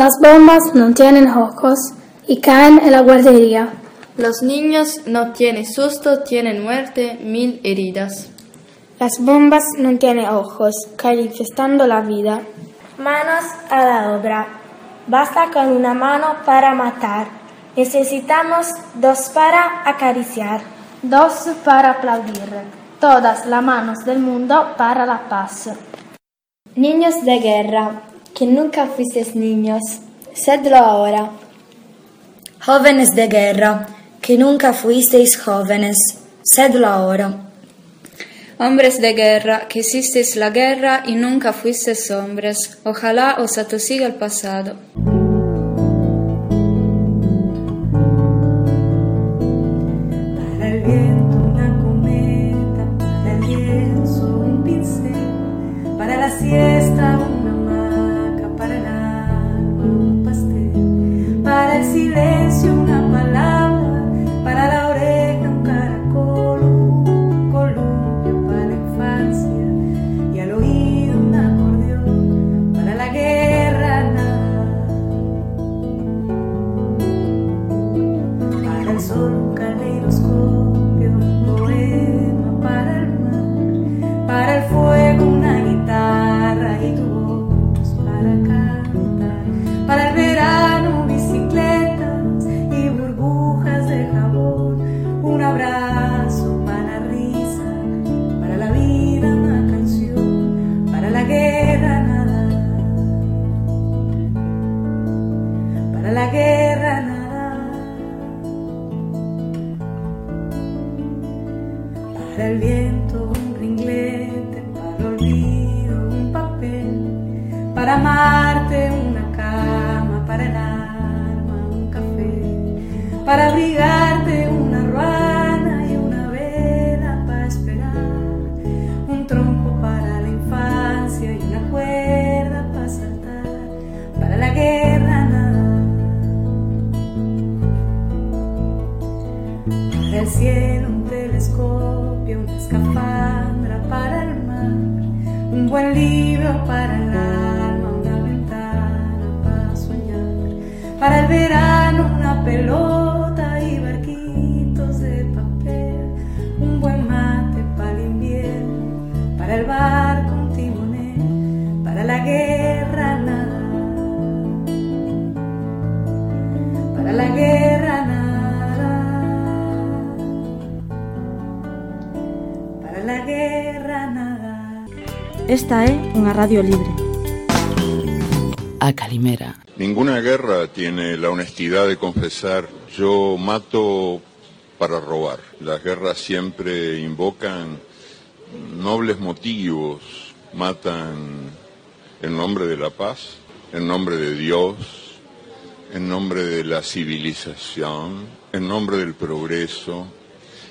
Las bombas no tienen ojos y caen en la guardería. Los niños no tienen susto, tienen muerte, mil heridas. Las bombas no tienen ojos, manifestando la vida. Manos a la obra. Basta con una mano para matar. Necesitamos dos para acariciar. Dos para aplaudir. Todas las manos del mundo para la paz. Niños de guerra, que nunca fuisteis niños, sedlo ahora. Jóvenes de guerra, que nunca fuisteis jóvenes, sedlo ahora. Hombres de guerra, que hicisteis la guerra y nunca fuisteis hombres, ojalá os atosiga el pasado. Para el viento Un telescopio, una escafandra para el mar, un buen libro para el alma, una ventana para soñar, para el verano una pelota Esta é unha radio libre. A Calimera. Ninguna guerra tiene la honestidad de confesar yo mato para robar. Las guerras siempre invocan nobles motivos, matan en nombre de la paz, en nombre de Dios, en nombre de la civilización, en nombre del progreso,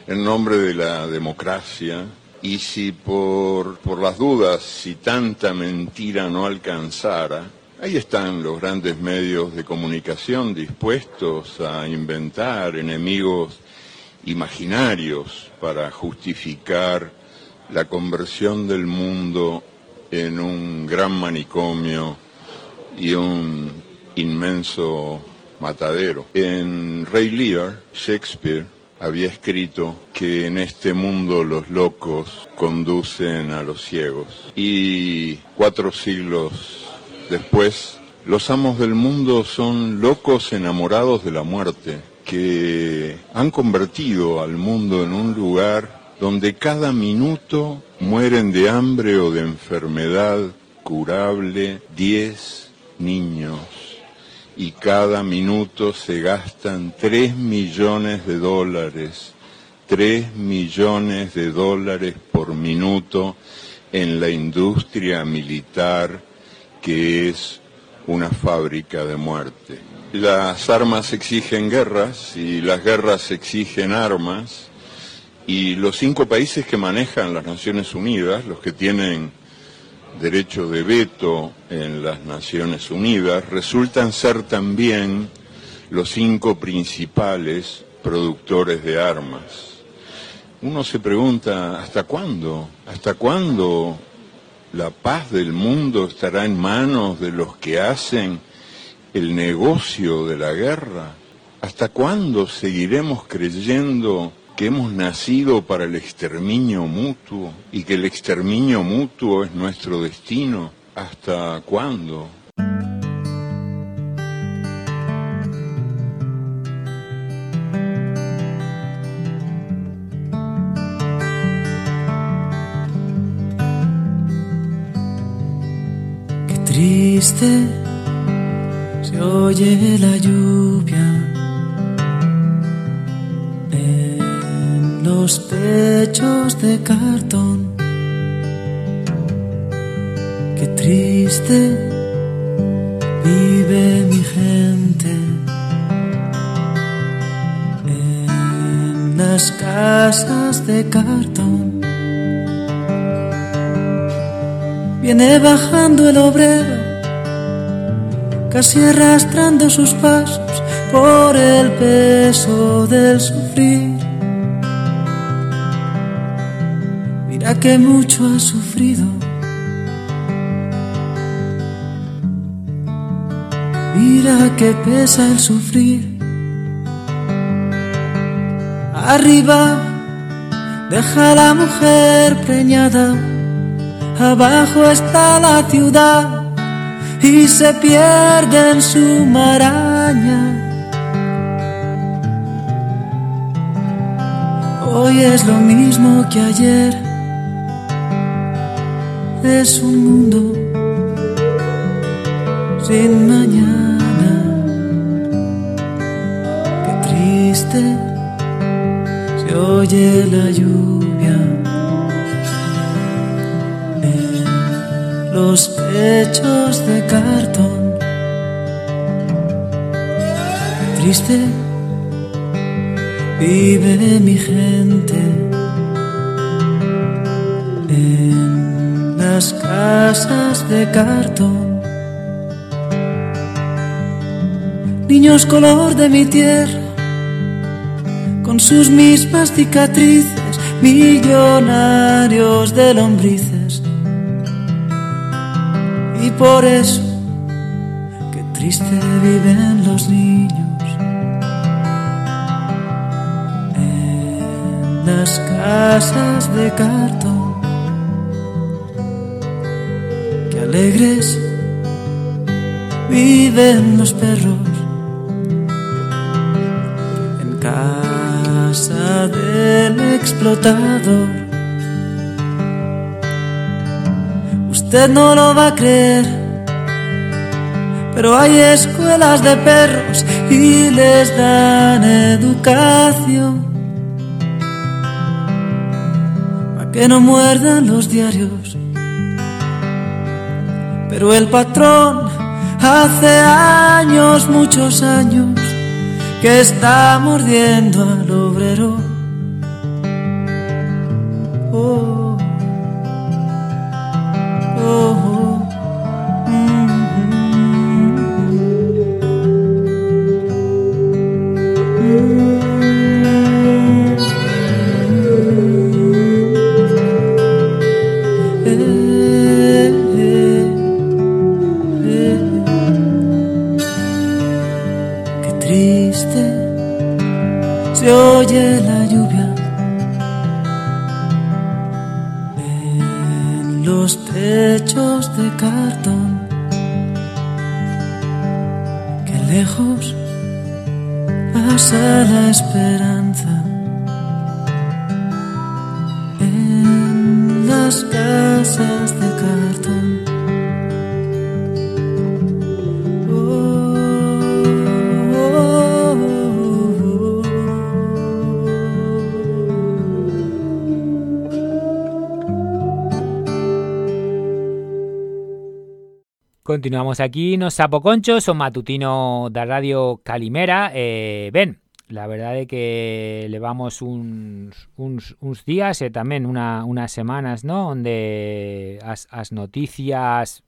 en nombre de la democracia. Y si por, por las dudas, si tanta mentira no alcanzara, ahí están los grandes medios de comunicación dispuestos a inventar enemigos imaginarios para justificar la conversión del mundo en un gran manicomio y un inmenso matadero. En Rey Lear, Shakespeare había escrito que en este mundo los locos conducen a los ciegos. Y cuatro siglos después, los amos del mundo son locos enamorados de la muerte, que han convertido al mundo en un lugar donde cada minuto mueren de hambre o de enfermedad curable diez niños y cada minuto se gastan 3 millones de dólares, 3 millones de dólares por minuto en la industria militar que es una fábrica de muerte. Las armas exigen guerras y las guerras exigen armas y los cinco países que manejan las Naciones Unidas, los que tienen derecho de veto en las Naciones Unidas resultan ser también los cinco principales productores de armas. Uno se pregunta, ¿hasta cuándo? ¿Hasta cuándo la paz del mundo estará en manos de los que hacen el negocio de la guerra? ¿Hasta cuándo seguiremos creyendo que hemos nacido para el exterminio mutuo y que el exterminio mutuo es nuestro destino? ¿Hasta cuándo? Qué triste se oye la lluvia los techos de cartón. Qué triste vive mi gente en las casas de cartón. Viene bajando el obrero, casi arrastrando sus pasos por el peso del sufrir. Mira que mucho ha sufrido. Mira que pesa el sufrir. Arriba deja la mujer preñada. Abajo está la ciudad y se pierde en su maraña. Hoy es lo mismo que ayer. Es un mundo sin mañana. Qué triste se oye la lluvia en los techos de cartón. Qué triste vive mi gente en las casas de cartón. Niños color de mi tierra, con sus mismas cicatrices, millonarios de lombrices. Y por eso, qué triste viven los niños. las casas de cartón. Alegres viven los perros en casa del explotador. Usted no lo va a creer, pero hay escuelas de perros y les dan educación. que no muerdan los diarios. Pero el patrón hace años, muchos años, que está mordiendo al obrero. Continuamos aquí nos sapoconchos, o matutino da Radio Calimera. Eh, ben, la verdade que levamos uns, uns, uns días e tamén una, unas semanas, ¿no? Onde as, as noticias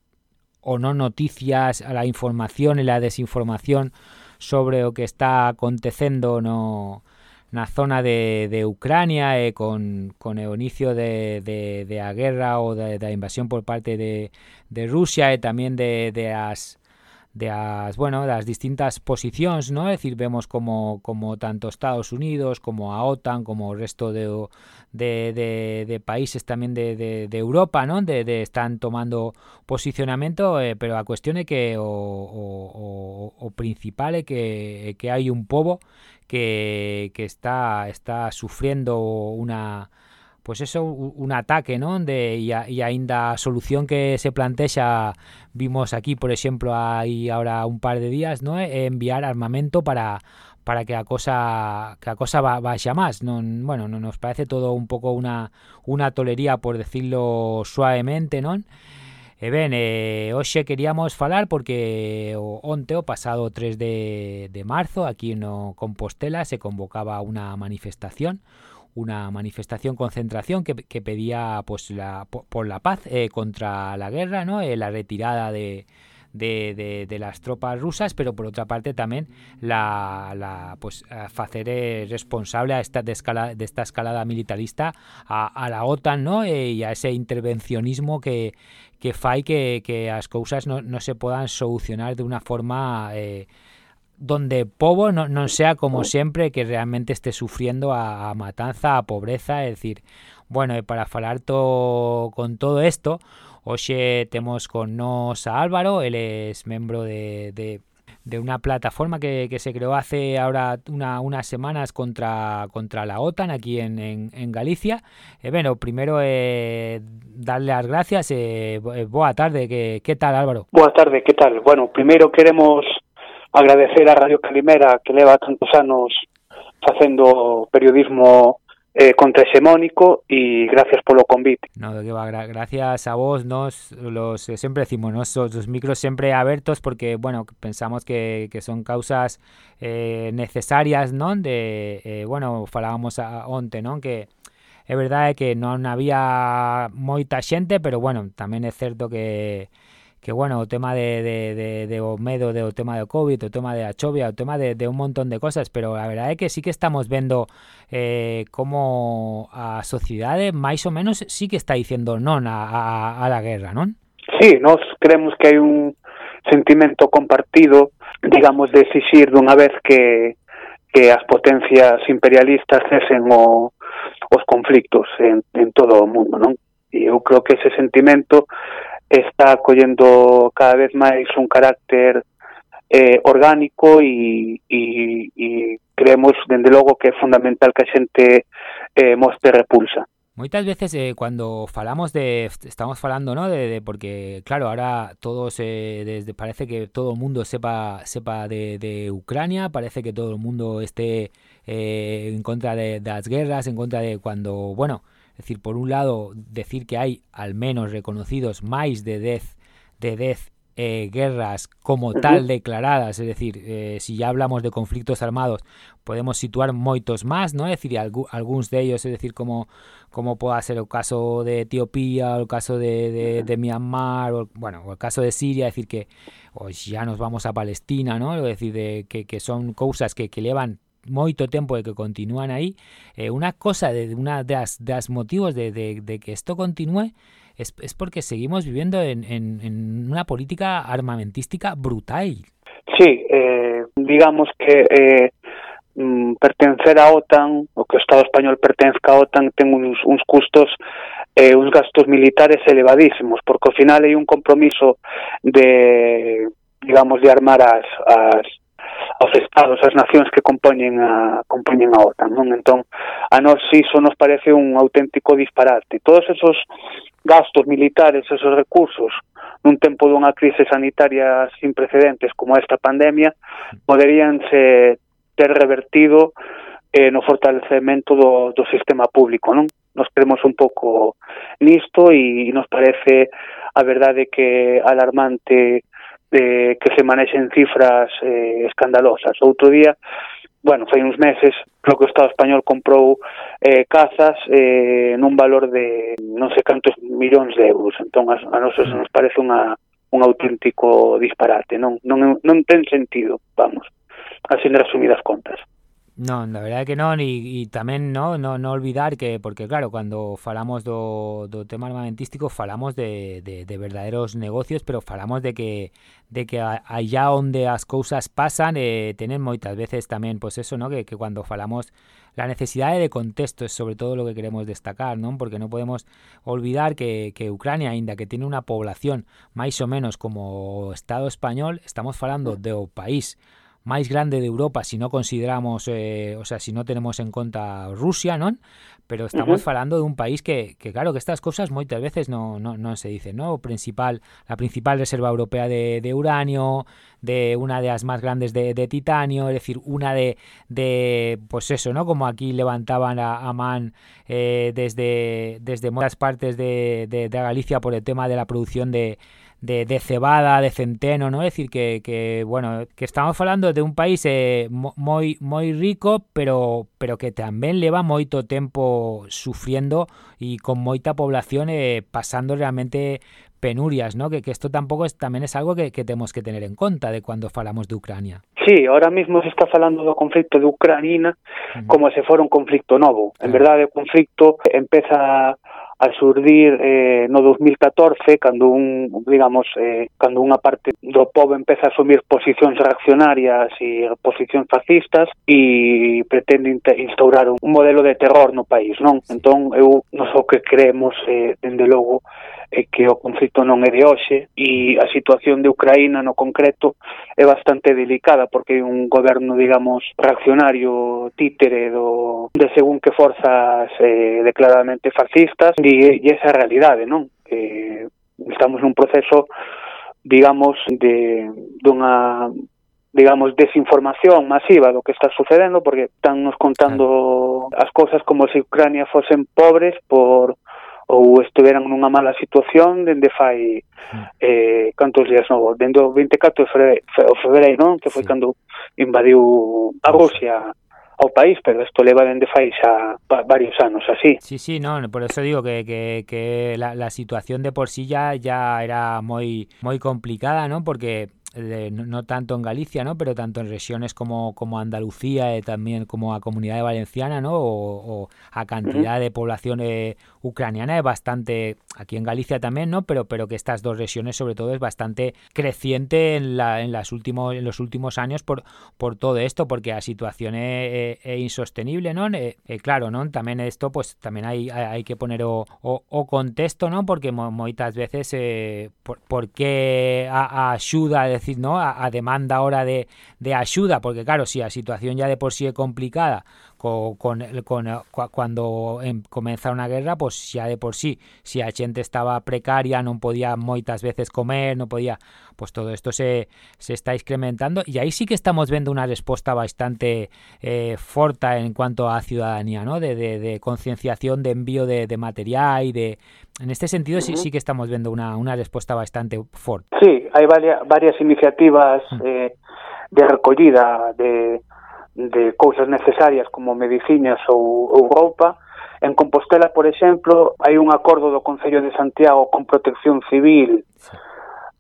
o non noticias, a la información e la desinformación sobre o que está acontecendo no, na zona de, de Ucrania e con, con o inicio de, de, de a guerra ou da, da invasión por parte de, de Rusia e tamén de, de as de as, bueno, das distintas posicións, ¿no? É dicir, vemos como, como tanto Estados Unidos, como a OTAN, como o resto de, de, de, de países tamén de, de, de Europa, ¿no? De, de están tomando posicionamento, eh, pero a cuestión é que o, o, principal é que, que hai un pobo que, que está, está sufriendo una pues eso, un ataque, ¿no? De, y, a, y ainda solución que se plantea, vimos aquí, por ejemplo, hay ahora un par de días, ¿no? Enviar armamento para para que a cosa que a cosa va, vaya más. No, bueno no nos parece todo un pouco una una tolería por decirlo suavemente non E ben, eh, queríamos falar porque o onte o pasado 3 de, de marzo aquí no Compostela se convocaba unha manifestación una manifestación concentración que, que pedía pues la por, la paz eh, contra la guerra no eh, la retirada de, de, de, las tropas rusas, pero por otra parte también la, la pues hacer responsable a esta de, de esta escalada militarista a, la OTAN, ¿no? Eh, y a ese intervencionismo que que que, que as cousas no, no se podan solucionar de unha forma eh, donde Pobo no, non sea como sempre que realmente esté sufriendo a, matanza, a pobreza, é dicir, bueno, para falar to, con todo isto, hoxe temos con nos a Álvaro, el es membro de, de de una plataforma que, que, se creó hace ahora una, unas semanas contra, contra la OTAN aquí en, en, en Galicia. Eh, bueno, primero eh, darle las gracias. Eh, eh boa tarde, ¿qué, ¿qué tal Álvaro? Boa tarde, ¿qué tal? Bueno, primero queremos agradecer a Radio Calimera que leva tantos anos facendo periodismo eh, contrahexemónico y gracias por lo convite. No, va, gracias a vos, nos los eh, siempre decimos, ¿no? micros siempre abiertos porque, bueno, pensamos que, que son causas eh, necesarias, ¿no? De, eh, bueno, falábamos a, onte, ¿no? Que é verdade que non había moita xente, pero bueno, tamén é certo que que bueno, o tema de, de, de, de o medo de, o tema do COVID, o tema de a chovia, o tema de, de un montón de cosas, pero a verdade é que sí que estamos vendo eh, como a sociedade máis ou menos sí que está dicendo non a, a, a la guerra, non? Sí, nós creemos que hai un sentimento compartido, digamos, de exixir dunha vez que que as potencias imperialistas cesen o, os conflictos en, en todo o mundo, non? E eu creo que ese sentimento está collendo cada vez máis un carácter eh, orgánico e creemos, dende logo, que é fundamental que a xente eh, mostre repulsa. Moitas veces eh, cuando falamos de estamos falando, ¿no? De, de porque claro, ahora todos eh, desde parece que todo el mundo sepa sepa de, de Ucrania, parece que todo el mundo esté eh, en contra de, de las guerras, en contra de cuando, bueno, Es decir, por un lado, decir que hay al menos reconocidos máis de 10 de 10 eh, guerras como tal declaradas, es decir, eh, si ya hablamos de conflictos armados, podemos situar moitos máis, ¿no? Es decir, alg algúns de ellos, es decir, como como pueda ser o caso de Etiopía, o el caso de, de, de Myanmar, o, bueno, o el caso de Siria, es decir, que o ya nos vamos a Palestina, ¿no? Es decir, de, que, que son cousas que, que llevan moito tempo de que continúan aí eh, unha cosa de unha das, das motivos de, de, que isto continúe es, es porque seguimos viviendo en, en, en unha política armamentística brutal. Sí, eh, digamos que eh, mm, pertencer a OTAN o que o Estado español pertenzca a OTAN ten uns, uns custos eh, gastos militares elevadísimos porque ao final hai un compromiso de digamos de armar as, as aos estados, ás nacións que compoñen a compoñen a OTAN, non? Entón, a nós iso nos parece un auténtico disparate. Todos esos gastos militares, esos recursos, nun tempo dunha crise sanitaria sin precedentes como esta pandemia, poderíanse ter revertido eh, no fortalecemento do, do sistema público, non? Nos creemos un pouco nisto e nos parece a verdade que alarmante eh, que se manexen cifras eh, escandalosas. Outro día, bueno, fai uns meses, creo que o Estado español comprou eh, cazas eh, nun valor de non sei cantos millóns de euros. Entón, a, a nosos mm. nos parece unha, un auténtico disparate. Non, non, non ten sentido, vamos, así en resumidas contas. No, la verdade que non e, e tamén no, no, no olvidar que porque claro, cando falamos do, do tema armamentístico falamos de, de, de verdaderos negocios, pero falamos de que de que allá onde as cousas pasan eh, tenen moitas veces tamén pois pues eso, no, que, que cando falamos la necesidade de contexto es sobre todo lo que queremos destacar, non? Porque non podemos olvidar que, que Ucrania, aínda que tiene unha población máis ou menos como o Estado español, estamos falando do país máis grande de Europa si no consideramos, eh, o sea, si no tenemos en conta Rusia, non? Pero estamos uh -huh. falando de un país que, que claro, que estas cosas moitas veces no, no, non se dicen, ¿no? Principal, la principal reserva europea de, de uranio, de una de las más grandes de, de titanio, es decir, una de, de, pues eso, ¿no? Como aquí levantaban a, a Man eh, desde, desde muchas partes de, de Galicia por el tema de la producción de de, de cebada, de centeno, ¿no? Es decir, que, que bueno, que estamos falando de un país eh, moi moi rico, pero pero que tamén leva moito tempo sufriendo e con moita población eh, pasando realmente penurias, ¿no? Que, que esto tampoco es, tamén es algo que, que temos que tener en conta de cuando falamos de Ucrania. Sí, ahora mismo se está falando do conflicto de Ucrania uh -huh. como se fora un conflicto novo. En verdade, o conflicto empeza a surdir eh, no 2014 cando un, digamos, eh, cando unha parte do pobo empeza a asumir posicións reaccionarias e posicións fascistas e pretende instaurar un modelo de terror no país, non? Entón, eu non sou que creemos, eh, dende logo, é que o conflito non é de hoxe e a situación de Ucraína no concreto é bastante delicada porque hai un goberno, digamos, reaccionario títere do, de según que forzas eh, declaradamente fascistas e, e esa realidade, non? Eh, estamos nun proceso digamos de dunha digamos, desinformación masiva do que está sucedendo, porque están nos contando as cousas como se Ucrania fosen pobres por ou estiveran nunha mala situación dende fai eh, cantos días novo, dende o 24 de febreiro, febreiro non? que foi sí. cando invadiu a Rusia ao país, pero isto leva dende fai xa varios anos así. Sí, sí, no, por eso digo que, que, que la, la situación de por sí ya, ya era moi moi complicada, non? Porque de, no tanto en Galicia, ¿no? Pero tanto en regiones como, como Andalucía y también como a Comunidad Valenciana, ¿no? O, o a cantidad de población eh, ucraniana es bastante, aquí en Galicia también, ¿no? Pero, pero que estas dos regiones sobre todo es bastante creciente en, la, en, las últimos, en los últimos años por, por todo esto, porque la situación es, es insostenible, ¿no? Eh, eh, claro, ¿no? También esto, pues también hay, hay que poner o, o, o contexto, ¿no? Porque muchas veces, eh, por, porque a, a ayuda, es decir, ¿no? A, a demanda ahora de, de ayuda, porque claro, si la situación ya de por sí es complicada, co, con, con, cuando em, comeza unha guerra, pois xa de por sí, si a xente estaba precaria, non podía moitas veces comer, non podía, pois todo isto se, se está incrementando e aí sí que estamos vendo unha resposta bastante eh, forta en cuanto á ciudadanía, ¿no? de, de, de concienciación, de envío de, de material e de, En este sentido, uh -huh. sí, sí que estamos viendo una, una respuesta bastante fuerte. Sí, hay varias, varias iniciativas mm. eh, de recogida de, de cousas necesarias como medicinas ou, ou roupa. En Compostela, por exemplo, hai un acordo do Concello de Santiago con protección civil sí.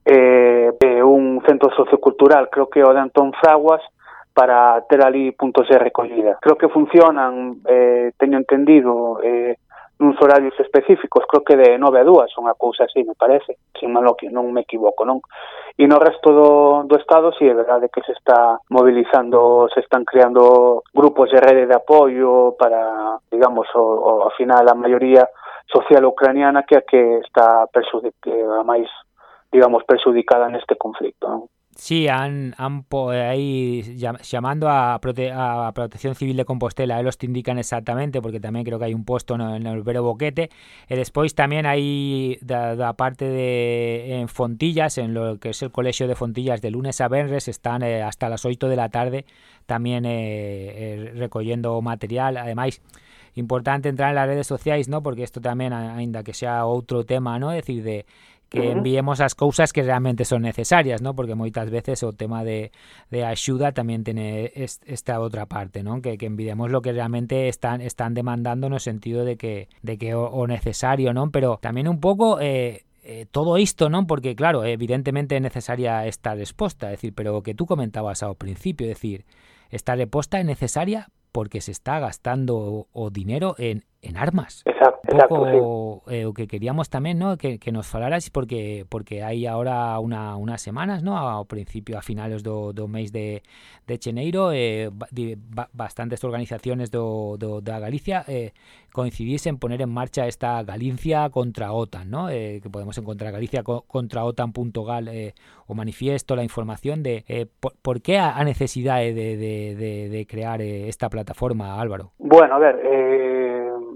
eh, e un centro sociocultural, creo que é o de Antón Fraguas, para ter ali puntos de recollida. Creo que funcionan, eh, teño entendido, eh, nuns horarios específicos, creo que de 9 a 2, unha cousa así, me parece, se malo que non me equivoco, non? E no resto do, do Estado, si sí, é verdade que se está mobilizando, se están creando grupos de rede de apoio para, digamos, o, o, ao final a maioría social ucraniana que é a que está persudicada, máis, digamos, perxudicada neste conflicto, non? Sí, han, han ahí llamando a, prote a Protección Civil de Compostela, ellos te indican exactamente, porque también creo que hay un puesto en, en el Vero Boquete. E despois tamén hai da, da de en Fontillas, en lo que es el Colegio de Fontillas, de lunes a venres, están eh, hasta las 8 de la tarde tamén eh, eh, recollendo material. Ademais, importante entrar en las redes sociais, ¿no? porque isto tamén, aínda que sea outro tema, ¿no? decir, de que enviemos as cousas que realmente son necesarias, ¿no? Porque moitas veces o tema de, de axuda tamén tiene esta outra parte, ¿no? Que, que enviemos lo que realmente están están demandando no sentido de que de que o, o necesario, ¿no? Pero tamén un pouco eh, eh, todo isto, non? Porque, claro, evidentemente é necesaria esta resposta, é decir, pero que tú comentabas ao principio, é decir, esta resposta é necesaria porque se está gastando o dinero en, en armas. Exacto, exacto, sí. eh, que queríamos tamén, ¿no? que, que nos falaras porque porque hai agora unha unas semanas, ¿no? ao principio a finales do, do mes de, de Cheneiro, eh, ba, bastantes organizaciones do, do da Galicia eh, coincidís en poner en marcha esta Galicia contra OTAN, ¿no? Eh, que podemos encontrar Galicia co, contra OTAN.gal eh, o manifiesto, la información de eh, por, por qué a, a necesidade de, de, de, de crear esta plataforma, Álvaro? Bueno, a ver, eh,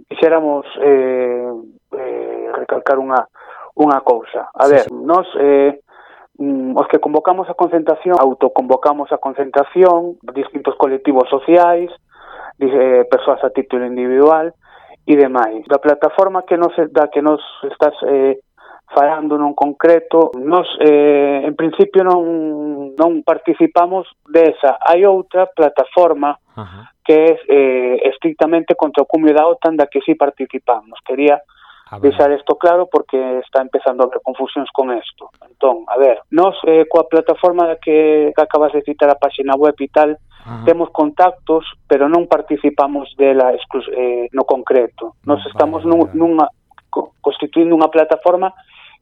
quixéramos eh, eh, recalcar unha, unha cousa. A ver, sí, sí. nos... Eh, mm, os que convocamos a concentración, autoconvocamos a concentración, distintos colectivos sociais, eh, persoas a título individual e demais. Da plataforma que nos, da que nos estás eh, falando nun concreto, nos eh, en principio non, non participamos desa. Hai outra plataforma uh -huh. que é eh, estrictamente contra o cumio da OTAN da que si sí participamos. Quería ah, deixar isto claro porque está empezando a haber confusións con isto. Entón, a ver, nos eh, coa plataforma da que, que acabas de citar a página web e tal, Ajá. temos contactos, pero non participamos dela eh, no concreto. Nos no, estamos vale, nun, vale. nunha constituindo unha plataforma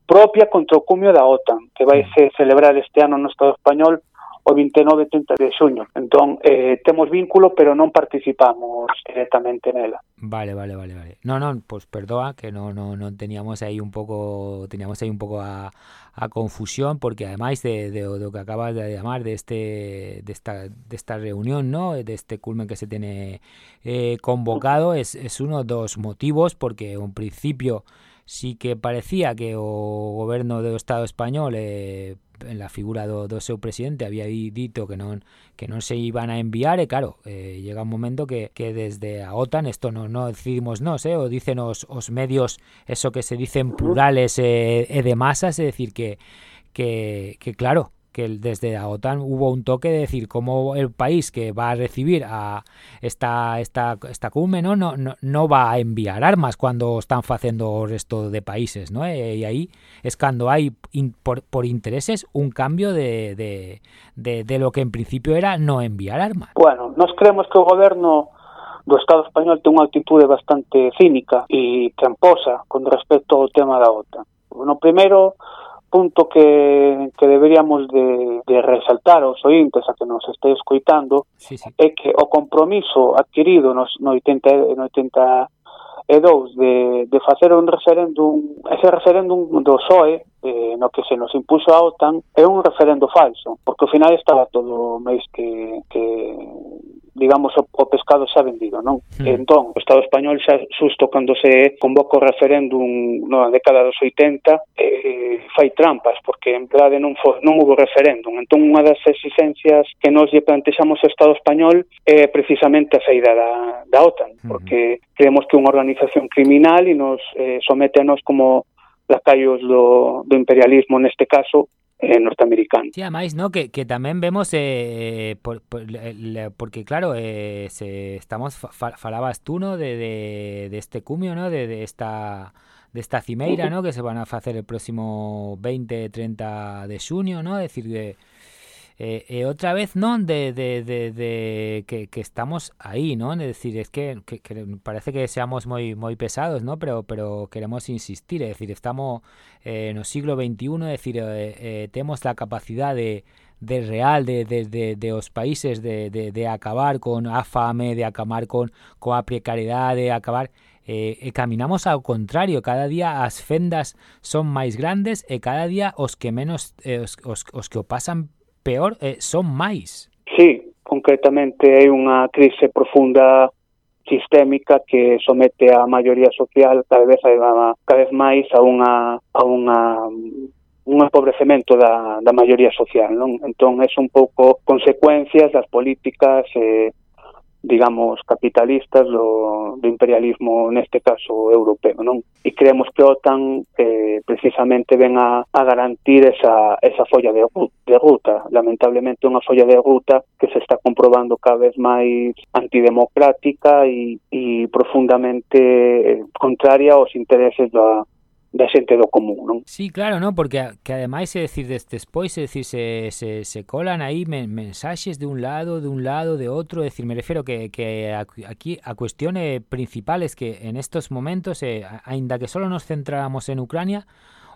propia contra o cumio da OTAN, que vai mm. se celebrar este ano no Estado español o 29 e 30 de xuño. Entón, eh, temos vínculo, pero non participamos directamente nela. Vale, vale, vale, vale. No, no, pois pues perdoa que non no, no teníamos aí un pouco teníamos aí un pouco a, a confusión porque ademais de, de, do que acabas de llamar de este de esta de esta reunión, ¿no? De este culmen que se tiene eh, convocado es es uno dos motivos porque un principio sí que parecía que o goberno do Estado español eh, en la figura do, do seu presidente había dito que non que non se iban a enviar e claro, eh, llega un momento que, que desde a OTAN isto non no decidimos nós, eh, o dicen os, os medios eso que se dicen plurales eh, e de masas, é decir que que, que claro, que desde la OTAN hubo un toque de decir cómo el país que va a recibir a esta esta esta cumbre ¿no? No, no, no va a enviar armas cuando están facendo o resto de países, ¿no? Eh, e, e aí es cando hai in, por, por intereses un cambio de, de, de, de lo que en principio era no enviar armas. Bueno, nos creemos que o goberno do Estado español ten unha actitude bastante cínica e tramposa con respecto ao tema da OTAN. No primeiro, punto que, que deberíamos de, de resaltar aos ointes a que nos este escoitando sí, sí. é que o compromiso adquirido nos, no, 80, no 80 e dous de, de facer un referéndum, ese referéndum do SOE, eh, no que se nos impuso a OTAN, é un referendo falso, porque ao final estaba todo máis que, que digamos, o, o pescado xa vendido, non? Mm. Entón, o Estado español xa susto cando se convoca o referéndum na década dos 80 eh, fai trampas, porque en verdade non, for, non hubo referéndum. Entón, unha das exigencias que nos lle plantexamos ao Estado español é precisamente a saída da, da OTAN, porque creemos que é unha organización criminal e nos eh, somete a nos como lacayos do, do imperialismo neste caso eh, norteamericano. Sí, además, ¿no? Que, que también vemos, eh, por, por, porque claro, eh, se, estamos, falabas tú, ¿no? De, de, de este cumio, ¿no? De, de esta de esta cimeira, ¿no? Que se van a hacer el próximo 20, 30 de junio, ¿no? Es decir, de eh, eh e outra vez non de, de, de, de que, que estamos aí, non? É dicir, es que, que, que parece que seamos moi moi pesados, non? Pero pero queremos insistir, é dicir, estamos eh, no siglo 21, é dicir, eh, eh, temos a capacidade de de real de, de, de, de os países de, de, de acabar con a fame, de acabar con coa precariedade, de acabar eh, e caminamos ao contrario, cada día as fendas son máis grandes e cada día os que menos eh, os, os, os que o pasan peor eh, son máis. Sí, concretamente hai unha crise profunda sistémica que somete a maioría social cada vez a, cada vez máis a unha a unha un empobrecemento da, da maioría social, non? Entón, é un pouco consecuencias das políticas eh, digamos, capitalistas do, do imperialismo, neste caso, europeo, non? E creemos que a OTAN eh, precisamente ven a, a garantir esa, esa folla de, de ruta, lamentablemente unha folla de ruta que se está comprobando cada vez máis antidemocrática e, e profundamente eh, contraria aos intereses da, da xente do común, non? Sí, claro, non, porque que ademais decir despois, é decir, se, se, se colan aí men, mensaxes de un lado, de un lado, de outro, decir, me refiro que, que aquí a cuestión principal es que en estos momentos, eh, aínda que solo nos centráramos en Ucrania,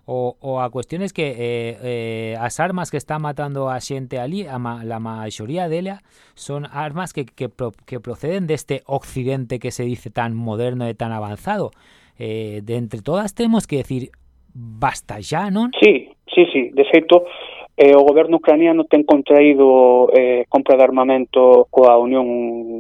o, o a cuestiones que eh, eh, as armas que está matando a xente ali, a ma, la maioría dela, son armas que, que, pro, que proceden deste occidente que se dice tan moderno e tan avanzado. eh, de entre todas temos que decir basta xa, non? Sí, sí, sí, de feito eh, o goberno ucraniano ten contraído eh, compra de armamento coa Unión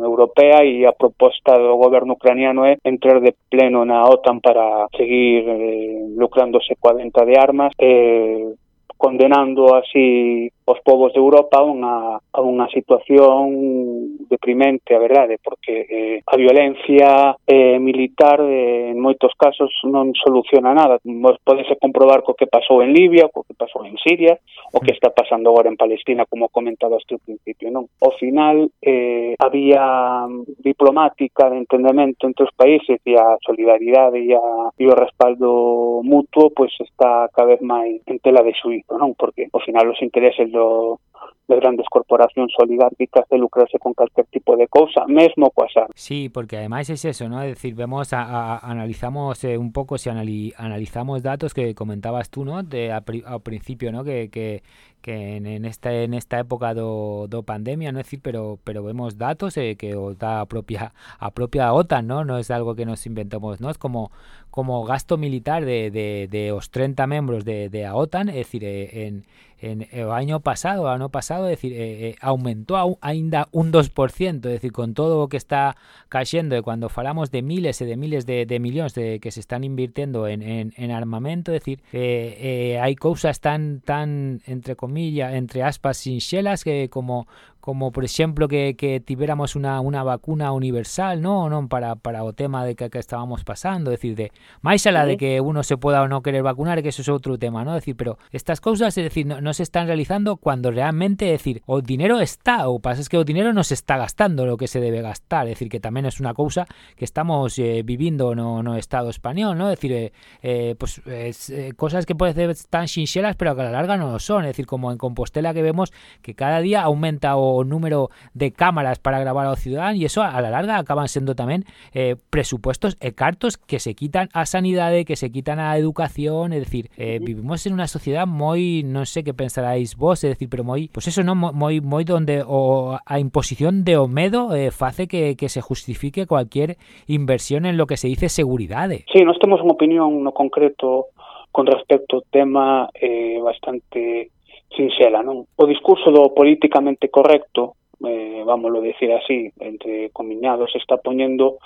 Europea e a proposta do goberno ucraniano é entrar de pleno na OTAN para seguir eh, lucrándose coa venta de armas eh, condenando así os povos de Europa a unha, a unha situación deprimente, a verdade, porque eh, a violencia eh, militar eh, en moitos casos non soluciona nada. Podese comprobar co que pasou en Libia, co que pasou en Siria, o que mm. está pasando agora en Palestina, como comentado tú ao principio. Non? Ao final, eh, había mm, diplomática de entendemento entre os países e a solidaridade e, a, e o respaldo mutuo pois está cada vez máis en tela de suizo, non? Porque ao final os intereses cuando das grandes corporacións oligárquicas de lucrarse con calquer tipo de cousa, mesmo coas armas. Sí, porque ademais é eso, ¿no? es decir, vemos, a, a, analizamos eh, un pouco, se si anali, analizamos datos que comentabas tú, ¿no? De, a, ao principio, ¿no? Que, que, que en, en, esta, en esta época do, do pandemia, ¿no? Es decir, pero pero vemos datos eh, que o da a propia, a propia OTAN, ¿no? No es algo que nos inventamos, ¿no? Es como, como gasto militar de, de, de os 30 membros de, de a OTAN, es decir, eh, en, en, en o año pasado, ¿no? Pasado, é dicir, eh, eh, aumentou a, aínda un 2%, é dicir, con todo o que está caixendo e cando falamos de miles e de miles de, millóns de que se están invirtendo en, en, en armamento, é dicir, eh, eh, hai cousas tan tan entre comillas, entre aspas sinxelas que como como por exemplo que, que tiveramos unha, unha vacuna universal, no, non para, para o tema de que, que estábamos pasando, decir, de máis alá de que uno se poda ou non querer vacunar, que eso é outro tema, no, decir, pero estas cousas, é decir, no, no se están realizando cuando realmente, é decir, o dinero está, o pasa es que o dinero no se está gastando lo que se debe gastar, é decir, que tamén é unha cousa que estamos eh, vivindo no, no Estado español, no, é decir, eh, eh, pues, es, eh, cosas que pode ser tan sinxelas, pero que a la larga non son, é decir, como en Compostela que vemos que cada día aumenta o número de cámaras para grabar ao cidadán e eso a la larga acaban sendo tamén eh, presupuestos e cartos que se quitan a sanidade, que se quitan a educación, é dicir, eh, vivimos en unha sociedade moi, non sei que pensaráis vos, é dicir, pero pois pues eso non moi moi donde o a imposición de o medo eh, face que, que se justifique cualquier inversión en lo que se dice seguridade. Sí, nós temos unha opinión no concreto con respecto ao tema eh, bastante sinxela, non? O discurso do políticamente correcto, eh, vámoslo decir así, entre comiñados, está poñendo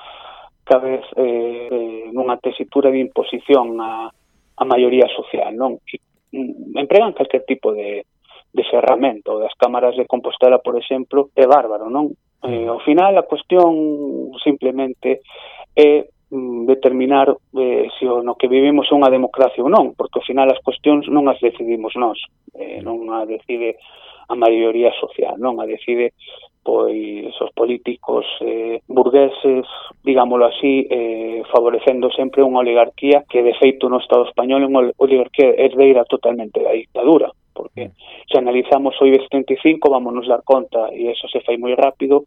cada vez eh, eh nunha tesitura de imposición a, a maioría social, non? E mm, empregan calquer tipo de, de ferramenta, ou das cámaras de Compostela, por exemplo, é bárbaro, non? Eh, ao final, a cuestión simplemente é Mm, determinar eh, se o no que vivimos é unha democracia ou non, porque ao final as cuestións non as decidimos nós, eh, non a decide a maioría social, non a decide pois os políticos eh, burgueses, digámoslo así, eh, favorecendo sempre unha oligarquía que de feito no Estado español é unha oligarquía herdeira totalmente da dictadura porque mm. se analizamos o IBEX 35 vamos nos dar conta, e eso se fai moi rápido,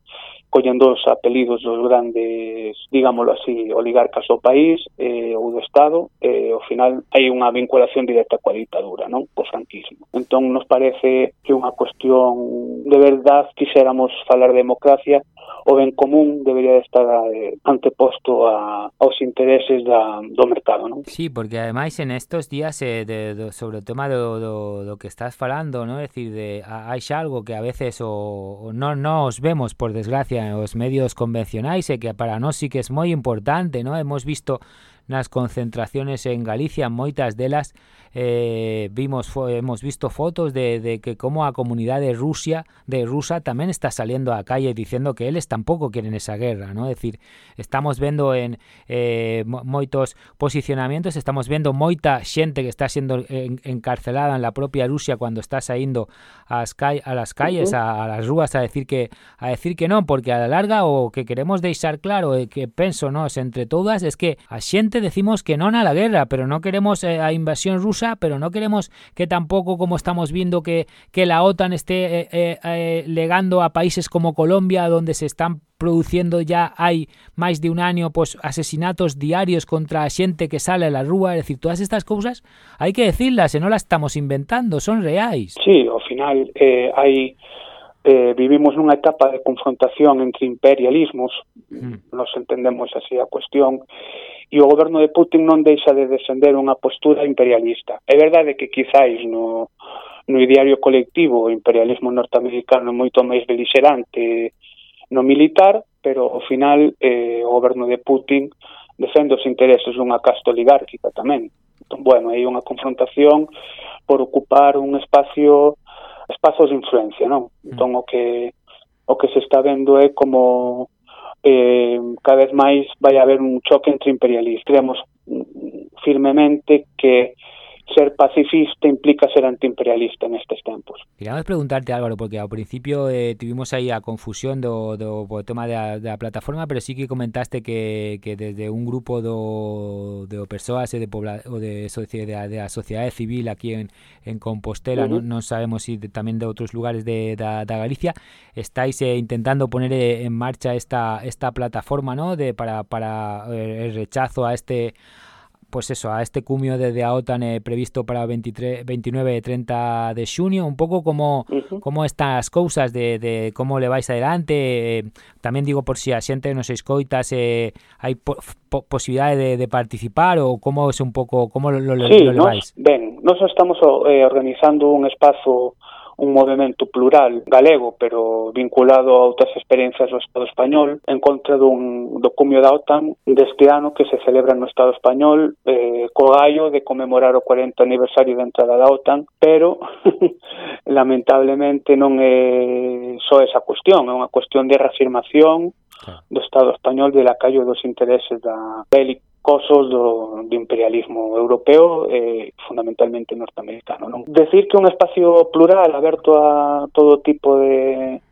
collendo os apelidos dos grandes, digámoslo así, oligarcas do país eh, ou do Estado, e eh, ao final hai unha vinculación directa coa ditadura, non? Co franquismo. Entón nos parece que unha cuestión de verdad quixéramos falar de democracia o ben común debería estar eh, anteposto a, aos intereses da, do mercado, non? Sí, porque ademais en estos días eh, de, do, sobre o tema do, do, do que estás falando, ¿no? É dicir, de, hai xa algo que a veces o, o non no os vemos, por desgracia, os medios convencionais e eh, que para nós sí que é moi importante, ¿no? Hemos visto nas concentraciones en Galicia, moitas delas eh, vimos hemos visto fotos de, de, que como a comunidad de Rusia, de rusa también está saliendo a calle diciendo que ellos tampoco quieren esa guerra, ¿no? Es decir, estamos viendo en eh, moitos posicionamientos, estamos viendo moita xente que está siendo en, encarcelada en la propia Rusia cuando está saindo as a las calles, a, las rúas a decir que a decir que non, porque a la larga o que queremos deixar claro e que penso, ¿no? entre todas es que a xente decimos que no a la guerra, pero no queremos eh, a invasión rusa, pero no queremos que tampoco, como estamos viendo, que, que la OTAN esté eh, eh, legando a países como Colombia, donde se están produciendo ya hai máis de un año pues asesinatos diarios contra a xente que sale a la rúa, é dicir, todas estas cousas hai que decirlas non las estamos inventando, son reais. Sí, ao final eh, hai eh, vivimos nunha etapa de confrontación entre imperialismos, mm. nos entendemos así a cuestión, e o goberno de Putin non deixa de descender unha postura imperialista. É verdade que quizáis no, no ideario colectivo o imperialismo norteamericano é moito máis belixerante no militar, pero ao final eh, o goberno de Putin defende os intereses dunha casta oligárquica tamén. Entón, bueno, hai unha confrontación por ocupar un espacio espazos de influencia, non? Mm. Entón o que o que se está vendo é como eh, cada vez máis vai haber un choque entre imperialistas. Creemos mm, firmemente que ser pacifista implica ser antiimperialista nestes tempos. Queríamos preguntarte, Álvaro, porque ao principio eh, tivimos aí a confusión do, do, do tema da, da plataforma, pero sí que comentaste que, que desde un grupo do, de persoas e de, pobla, o de, de, de a sociedade civil aquí en, en Compostela, uh -huh. non, non sabemos si de, tamén de outros lugares de, da, da Galicia, estáis eh, intentando poner eh, en marcha esta, esta plataforma ¿no? de, para, para eh, el rechazo a este pues eso, a este cumio de, a OTAN eh, previsto para 23, 29 e 30 de junio, un pouco como, uh -huh. como estas cousas de, de, como le vais adelante, eh, tamén digo por si a xente nos escoitas eh, hai po po posibilidade de, de participar ou como é un pouco, como lo, lo, sí, lo levais? Ben, nós estamos eh, organizando un espazo un movimento plural galego, pero vinculado a outras experiencias do Estado español, en contra dun do cumio da OTAN deste ano que se celebra no Estado español eh, co gallo de conmemorar o 40 aniversario de entrada da OTAN, pero lamentablemente non é só esa cuestión, é unha cuestión de reafirmación do Estado español de lacaio dos intereses da bélica cosos do, do imperialismo europeo e fundamentalmente norteamericano. Non? Decir que un espacio plural aberto a todo tipo de,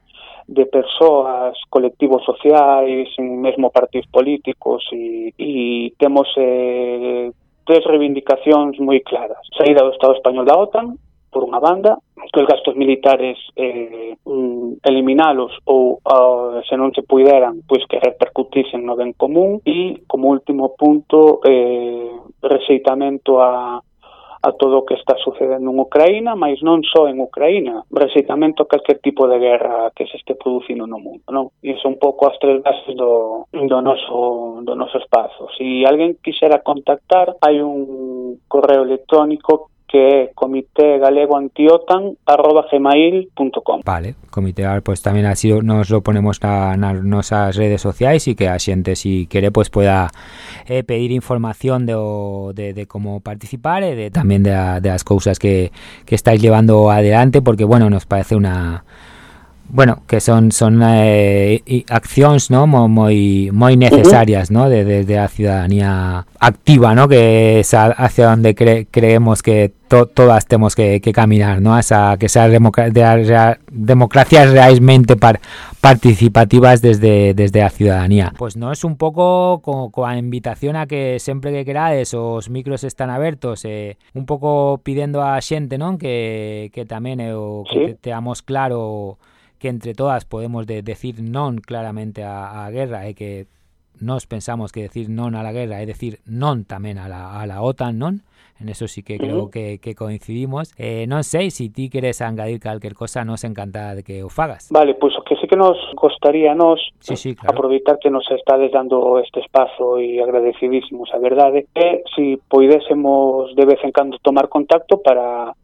de persoas, colectivos sociais, mesmo partidos políticos e, e temos eh, tres reivindicacións moi claras. Saída do Estado español da OTAN, por unha banda, que os gastos militares eh, mm, eliminalos ou uh, se non se puderan, pois que repercutisen no ben común e como último punto eh, rexeitamento a, a todo o que está sucedendo en Ucraína, mas non só en Ucraína, rexeitamento a calquer tipo de guerra que se este producindo no mundo, non? E son un pouco as tres bases do, do, noso, do noso espazo. Se si alguén quixera contactar, hai un correo electrónico que é comitegalegoantiotan.gmail.com Vale, comité pues tamén así nos lo ponemos nas nosas redes sociais e que a xente si quere pues pueda eh, pedir información de, de, de como participar e de tamén de, de as cousas que, que estáis llevando adelante porque bueno, nos parece unha bueno, que son son eh, accións, ¿no? moi moi necesarias, ¿no? De, de, de a ciudadanía activa, ¿no? Que es hacia donde cre creemos que to todas temos que, que caminar, ¿no? Esa, que sean democ de, de, democracias realmente par participativas desde, desde a ciudadanía. Pues no es un pouco co, coa invitación a que sempre que querades os micros están abertos, eh, un pouco pidendo a xente, non? Que, que tamén eh, o, que te, teamos claro que entre todas podemos de decir non claramente a, a guerra e que nos pensamos que decir non a la guerra é decir non tamén a la, a la OTAN, non? En eso sí que creo que, que coincidimos. Eh, non sei se si ti queres engadir calquer cosa, nos encantada de que o fagas. Vale, pois pues, que sí que nos gostaría nos sí, sí, claro. aproveitar que nos estades dando este espazo e agradecidísimos a verdade se si poidésemos de vez en cando tomar contacto para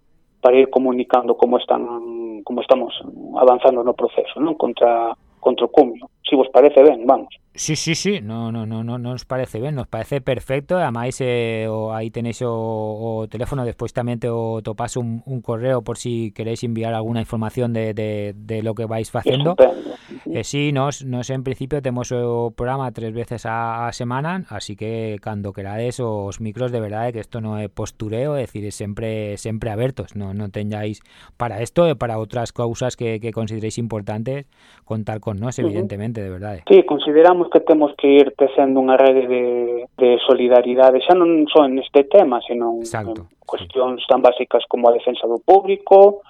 para ir comunicando como están como estamos avanzando no proceso, non? Contra contra o cumio. Si vos parece ben, vamos. Sí, sí, sí, no, no, no, no, nos parece ben, nos parece perfecto. Ademais, eh, o, aí tenéis o, o teléfono, despois tamén te o topas un, un correo por si queréis enviar alguna información de, de, de lo que vais facendo. Estupendo. Eh, sí, nos, nos en principio temos o programa tres veces a, a semana, así que cando querades os micros de verdade eh, que isto non é postureo, é dicir, sempre sempre abertos, non non teñáis para isto e eh, para outras cousas que, que consideréis importantes contar con nós, evidentemente, de verdade. Eh. Sí, consideramos que temos que ir tecendo unha rede de, de solidaridade, xa non só este tema, senón Exacto, en cuestións sí. tan básicas como a defensa do público,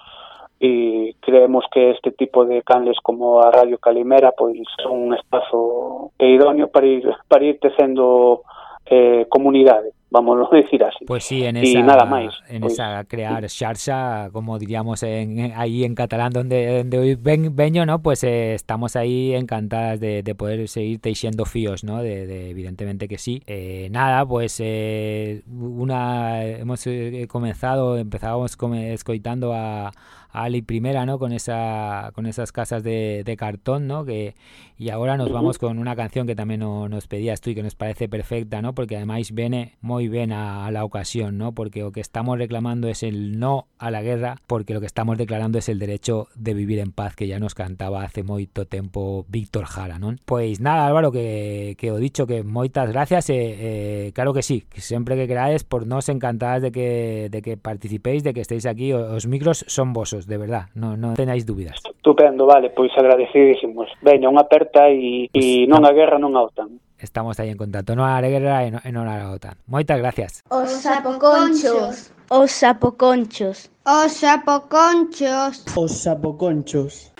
e creemos que este tipo de canles como a Radio Calimera pois son un espazo idóneo para ir para ir tecendo eh, comunidade vamos a decir así. Pues sí, en y esa, nada máis. en Pois, esa crear xarxa, como diríamos en, ahí en catalán donde, donde hoy ven, veño, ¿no? Pues eh, estamos ahí encantadas de, de poder seguir teixendo fíos, ¿no? De, de evidentemente que sí. Eh, nada, pues eh, una hemos eh, comenzado, empezábamos escoitando a Ali Primera, ¿no? Con esa con esas casas de, de cartón, ¿no? Que y ahora nos vamos con una canción que también no, nos pedías tú y que nos parece perfecta, ¿no? Porque además viene muy bien a, a, la ocasión, ¿no? Porque lo que estamos reclamando es el no a la guerra, porque lo que estamos declarando es el derecho de vivir en paz, que ya nos cantaba hace moito tempo Víctor Jara, ¿no? Pues nada, Álvaro, que, que he dicho que moitas gracias, eh, eh, claro que sí, que siempre que queráis, por nos encantadas de que, de que participéis, de que estéis aquí, os micros son de verdad, no, no tenáis dúbidas. Estupendo, vale, pois agradecidísimos. Veña, unha aperta e, e non a guerra, non a OTAN. Estamos aí en contacto, non a guerra e non, e non a OTAN. Moitas gracias. Os sapoconchos. Os sapoconchos. Os sapoconchos. Os sapoconchos.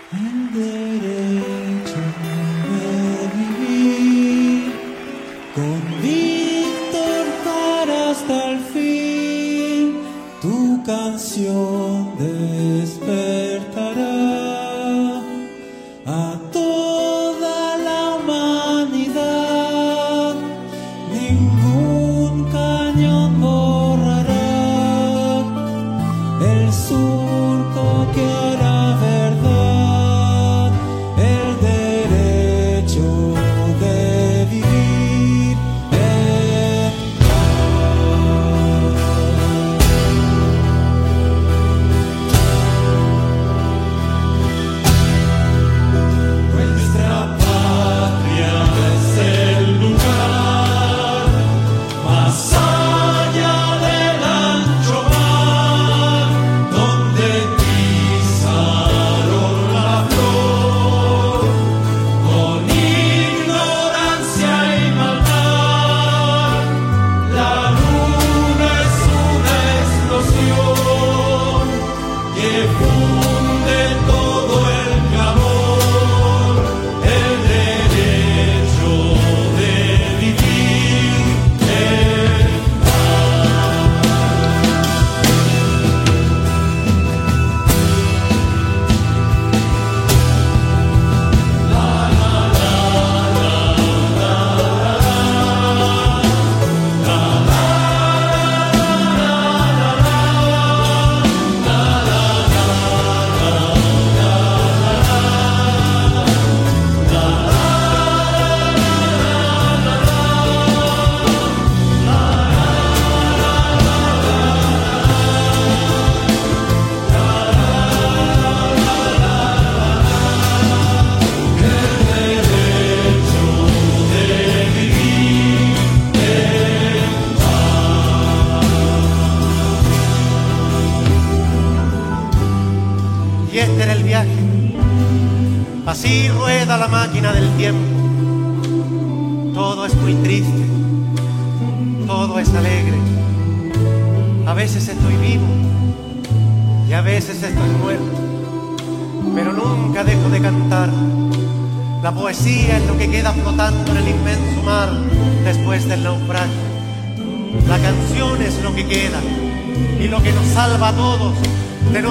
Con Víctor Jara hasta el fin. Tu canción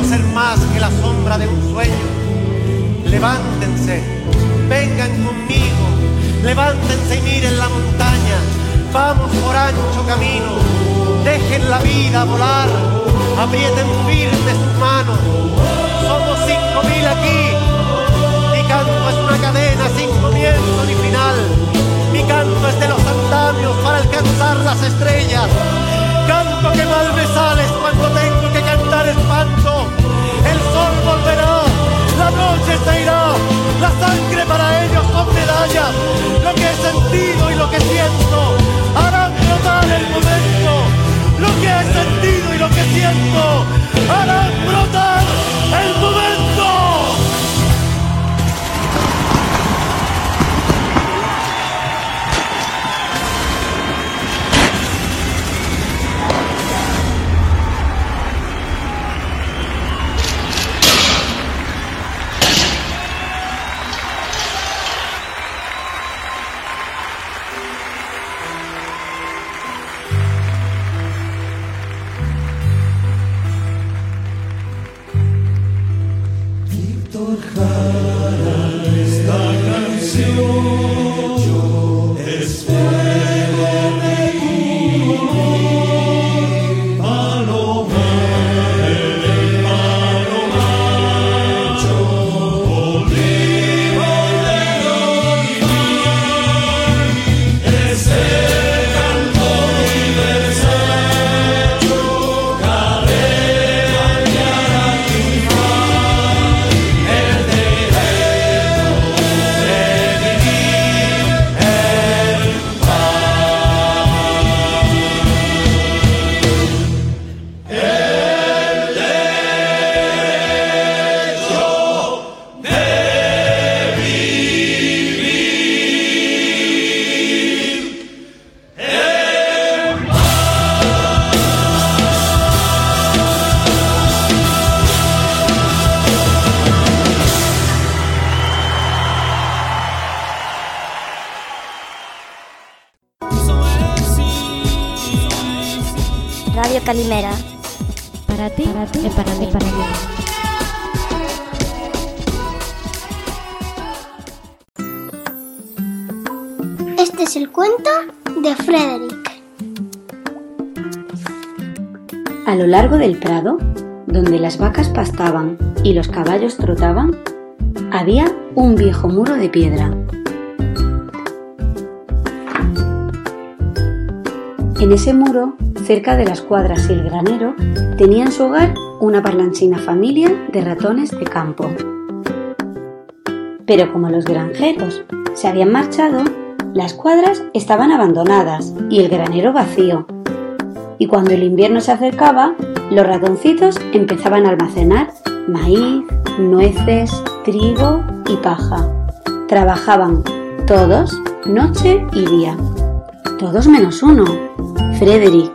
ser más que la sombra de un sueño. Levántense, vengan conmigo, levántense y miren la montaña. Vamos por ancho camino, dejen la vida volar, aprieten firme sus manos. Somos cinco mil aquí, mi canto es una cadena sin comienzo ni final. Mi canto es de los andamios para alcanzar las estrellas. Canto que mal me sales cuando tengo que cantar espanto. El sol volverá, la noche se irá, la sangre para batallas, lo que he sentido y lo que siento, harán brotar el momento. Lo que he sentido y lo que siento, harán brotar el momento. Es el cuento de Frederick. A lo largo del prado, donde las vacas pastaban y los caballos trotaban, había un viejo muro de piedra. En ese muro, cerca de las cuadras y el granero, tenía en su hogar una parlanchina familia de ratones de campo. Pero como los granjeros se habían marchado, las cuadras estaban abandonadas y el granero vacío. Y cuando el invierno se acercaba, los ratoncitos empezaban a almacenar maíz, nueces, trigo y paja. Trabajaban todos, noche y día. Todos menos uno, Frederick.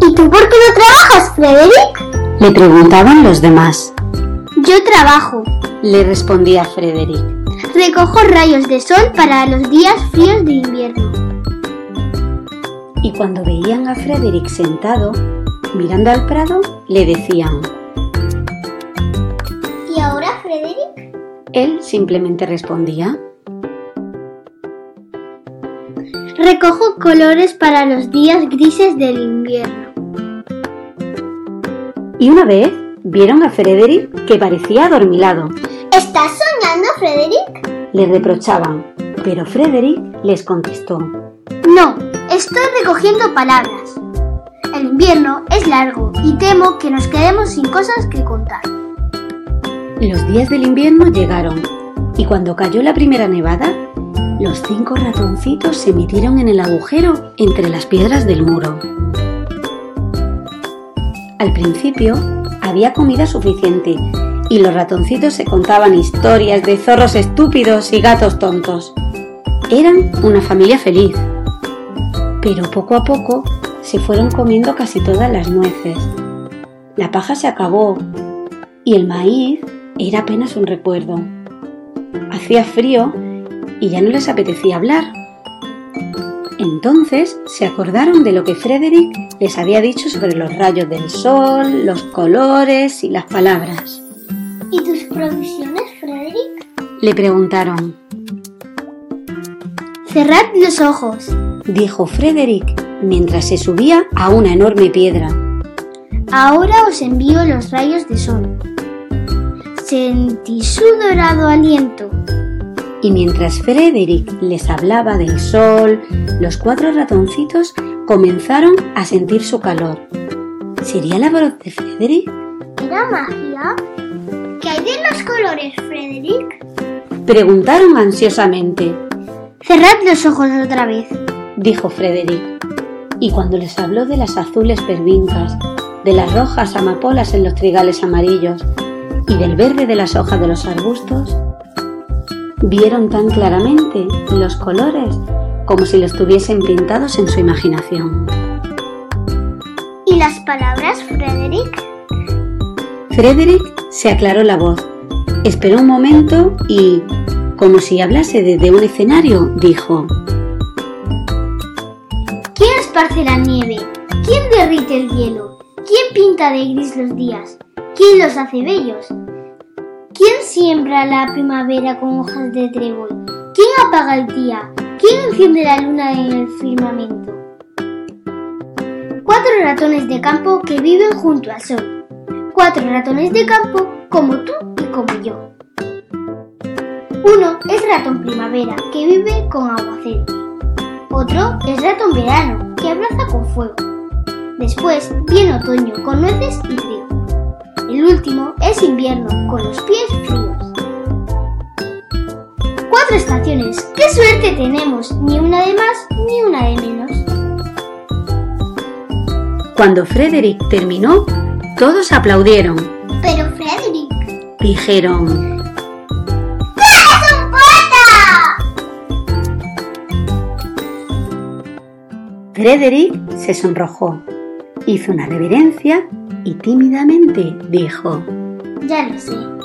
¿Y tú por qué no trabajas, Frederick? Le preguntaban los demás. Yo trabajo. Le respondía Frederick. Recojo rayos de sol para los días fríos de invierno. Y cuando veían a Frederick sentado, mirando al prado, le decían. ¿Y ahora, Frederick? Él simplemente respondía. Recojo colores para los días grises del invierno. Y una vez vieron a Frederick que parecía adormilado. ¿Estás soñando, Frederick? Le reprochaban, pero Frederick les contestó. No, estoy recogiendo palabras. El invierno es largo y temo que nos quedemos sin cosas que contar. Los días del invierno llegaron y cuando cayó la primera nevada, los cinco ratoncitos se metieron en el agujero entre las piedras del muro. Al principio había comida suficiente y los ratoncitos se contaban historias de zorros estúpidos y gatos tontos. Eran una familia feliz. Pero poco a poco se fueron comiendo casi todas las nueces. La paja se acabó y el maíz era apenas un recuerdo. Hacía frío y ya no les apetecía hablar. Entonces se acordaron de lo que Frederick les había dicho sobre los rayos del sol, los colores y las palabras. ¿Y tus provisiones, Frederick? Le preguntaron, Cerrad los ojos. dijo Frederick mientras se subía a una enorme piedra. Ahora os envío los rayos de sol. Sentí su dorado aliento. Y mientras Frederick les hablaba del sol, los cuatro ratoncitos comenzaron a sentir su calor. ¿Sería la voz de Frederick? ¿Era magia? ¿Qué hay de los colores, Frederick? Preguntaron ansiosamente. Cerrad los ojos otra vez, dijo Frederick. Y cuando les habló de las azules pervincas, de las rojas amapolas en los trigales amarillos y del verde de las hojas de los arbustos, vieron tan claramente los colores como si los tuviesen pintados en su imaginación. ¿Y las palabras, Frederick? Frederick se aclaró la voz, esperó un momento y, como si hablase desde un escenario, dijo ¿Quién esparce la nieve? ¿Quién derrite el hielo? ¿Quién pinta de gris los días? ¿Quién los hace bellos? ¿Quién siembra la primavera con hojas de trébol? ¿Quién apaga el día? ¿Quién enciende la luna en el firmamento? Cuatro ratones de campo que viven junto al sol. Cuatro ratones de campo como tú y como yo. Uno es ratón primavera que vive con aguacero. Otro es ratón verano que abraza con fuego. Después viene otoño con nueces y frío. El último es invierno con los pies fríos. Cuatro estaciones. ¡Qué suerte tenemos! Ni una de más ni una de menos. Cuando Frederick terminó, todos aplaudieron. Pero Frederick, Dijeron, ¡eres un poeta! Frederick se sonrojó, hizo una reverencia y tímidamente dijo, Ya lo sé.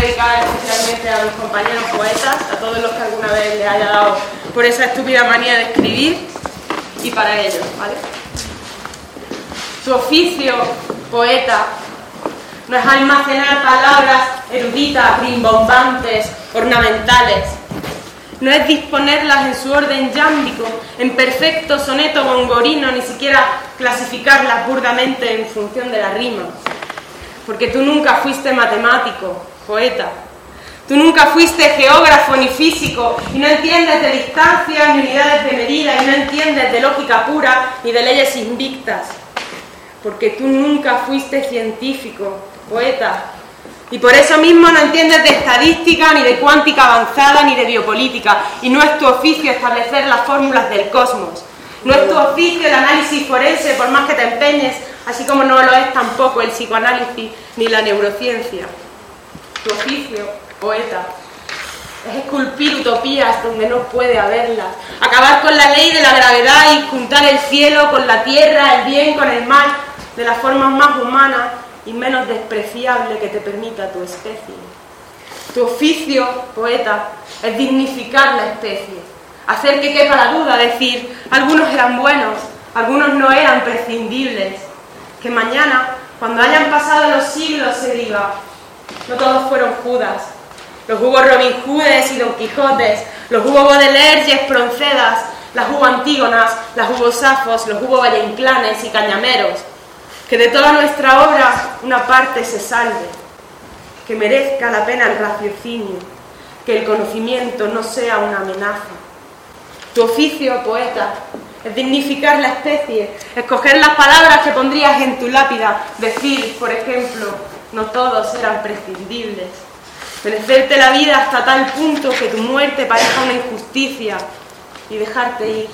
Dedicar especialmente a mis compañeros poetas, a todos los que alguna vez les haya dado por esa estúpida manía de escribir y para ellos, ¿vale? Su oficio, poeta, no es almacenar palabras eruditas, rimbombantes, ornamentales. No es disponerlas en su orden yámbico, en perfecto soneto gongorino, ni siquiera clasificarlas burdamente en función de la rima. Porque tú nunca fuiste matemático, poeta. Tú nunca fuiste geógrafo ni físico y no entiendes de distancias ni unidades de medida y no entiendes de lógica pura ni de leyes invictas. Porque tú nunca fuiste científico, poeta, y por eso mismo no entiendes de estadística, ni de cuántica avanzada, ni de biopolítica. Y no es tu oficio establecer las fórmulas del cosmos. No es tu oficio el análisis forense, por más que te empeñes, así como no lo es tampoco el psicoanálisis ni la neurociencia. Tu oficio, poeta, es esculpir utopías donde no puede haberlas, acabar con la ley de la gravedad y juntar el cielo con la tierra, el bien con el mal, de las formas más humanas y menos despreciable que te permita tu especie. Tu oficio, poeta, es dignificar la especie, hacer que quepa la duda, decir, algunos eran buenos, algunos no eran prescindibles, que mañana, cuando hayan pasado los siglos, se diga, no todos fueron Judas, los hubo Robin Hoodes y Don Quijotes, los hubo Baudelaire y Esproncedas, las hubo Antígonas, las hubo Safos, los hubo Valle Inclanes y Cañameros, que de toda nuestra obra una parte se salve, que merezca la pena el raciocinio, que el conocimiento no sea una amenaza. Tu oficio, poeta, es dignificar la especie, escoger las palabras que pondrías en tu lápida, decir, por ejemplo, no todos eran prescindibles, merecerte la vida hasta tal punto que tu muerte parezca una injusticia y dejarte ir,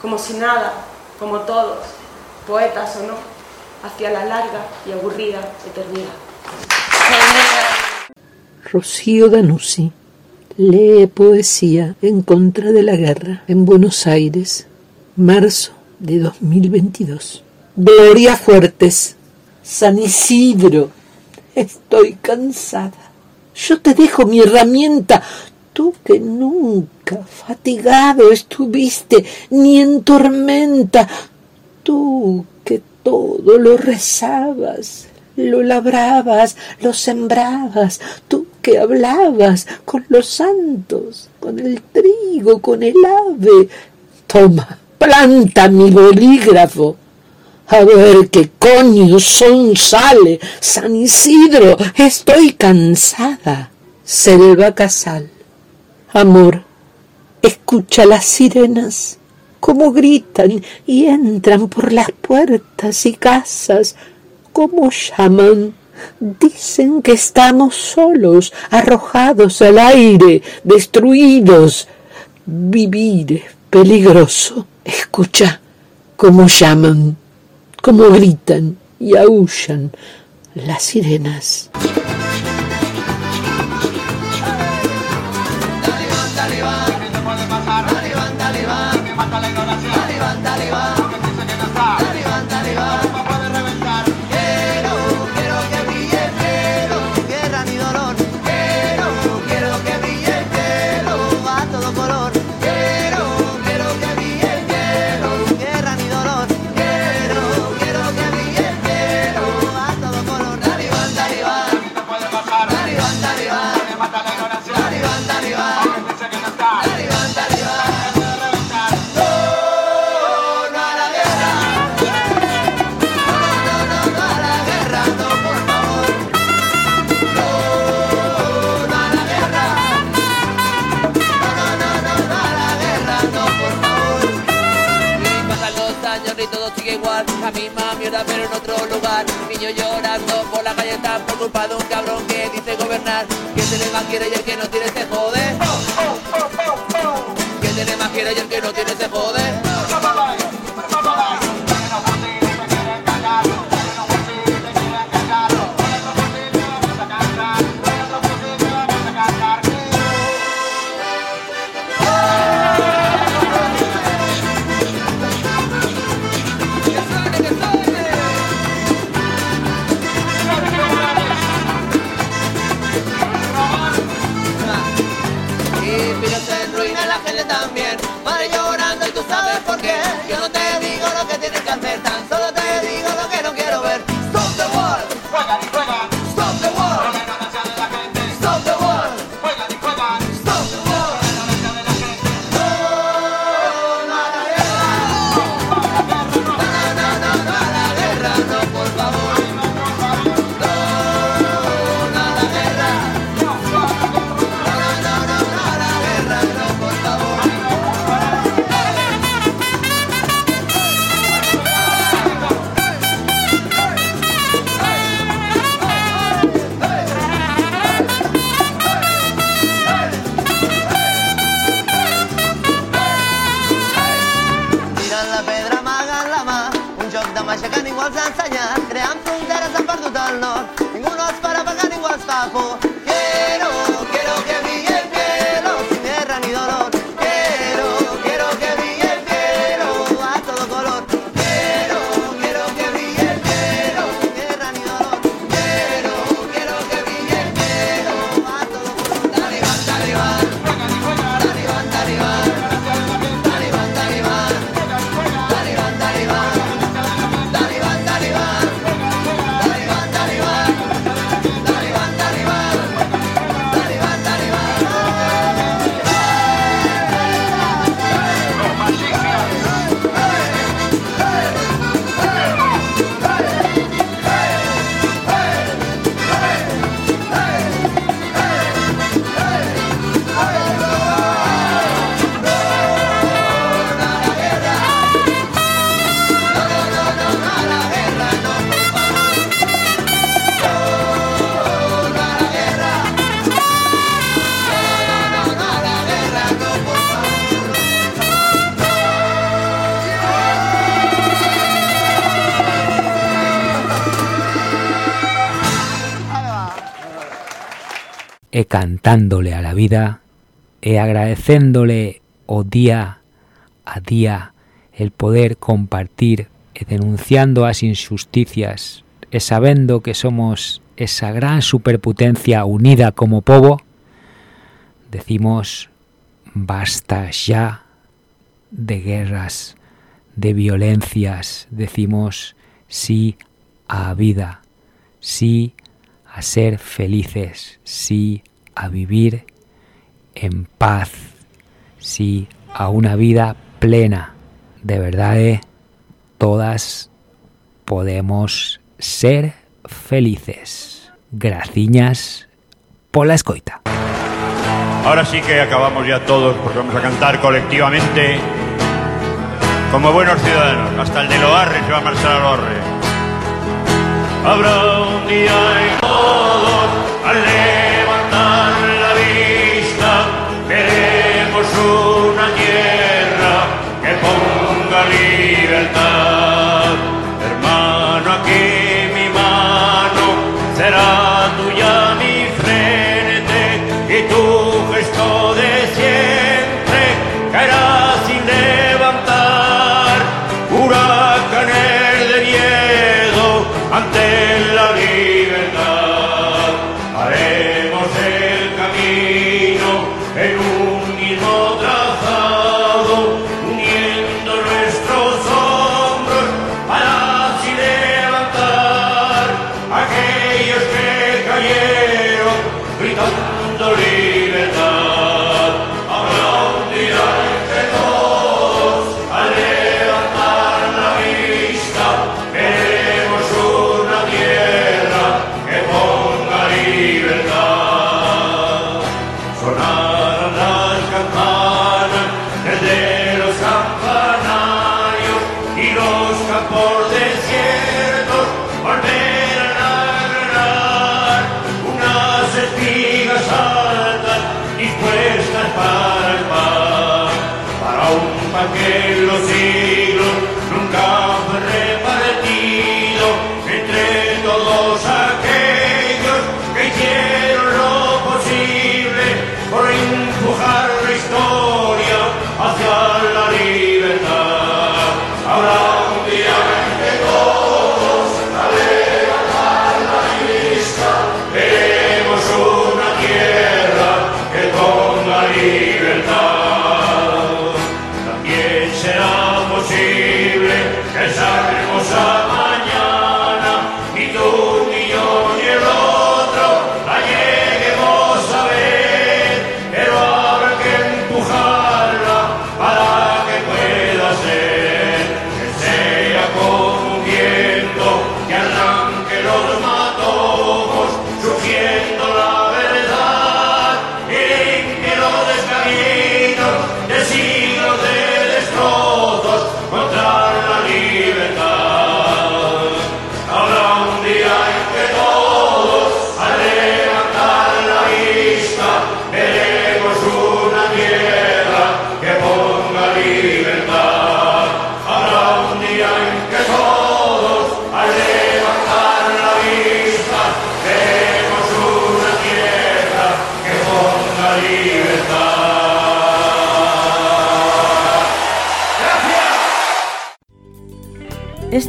como si nada, como todos, poetas o no hacia la larga y aburrida eternidad. Rocío Danuzzi lee poesía en contra de la guerra en Buenos Aires, marzo de 2022. Gloria Fuertes, San Isidro, estoy cansada. Yo te dejo mi herramienta, tú que nunca fatigado estuviste, ni en tormenta, tú que todo lo rezabas, lo labrabas, lo sembrabas, tú que hablabas con los santos, con el trigo, con el ave. Toma, planta mi bolígrafo. A ver qué coño son sale. San Isidro, estoy cansada. Selva Casal. Amor, escucha las sirenas cómo gritan y entran por las puertas y casas, cómo llaman. Dicen que estamos solos, arrojados al aire, destruidos. Vivir es peligroso. Escucha cómo llaman, cómo gritan y aullan las sirenas. Está por culpa de un cabrón que dice gobernar. Que tiene más quiere y el que no tiene se jode. Que tiene más quiere y el que no tiene se jode. cantándole a la vida e agradecéndole o oh día a día el poder compartir e denunciando as injusticias e sabendo que somos esa gran superpotencia unida como povo, decimos basta ya de guerras, de violencias, decimos sí a vida, sí a ser felices, sí a vivir en paz, sí, a una vida plena. De verdad, eh, todas podemos ser felices. Graciñas por la escoita. Ahora sí que acabamos ya todos, porque vamos a cantar colectivamente como buenos ciudadanos. Hasta el de Loarre se va a marchar a Loarre. Habrá un día todos,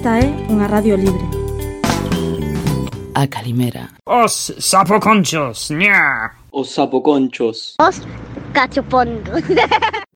Esta é unha radio libre. A Calimera. Os sapoconchos, ña! Os sapoconchos. Os cachopondos.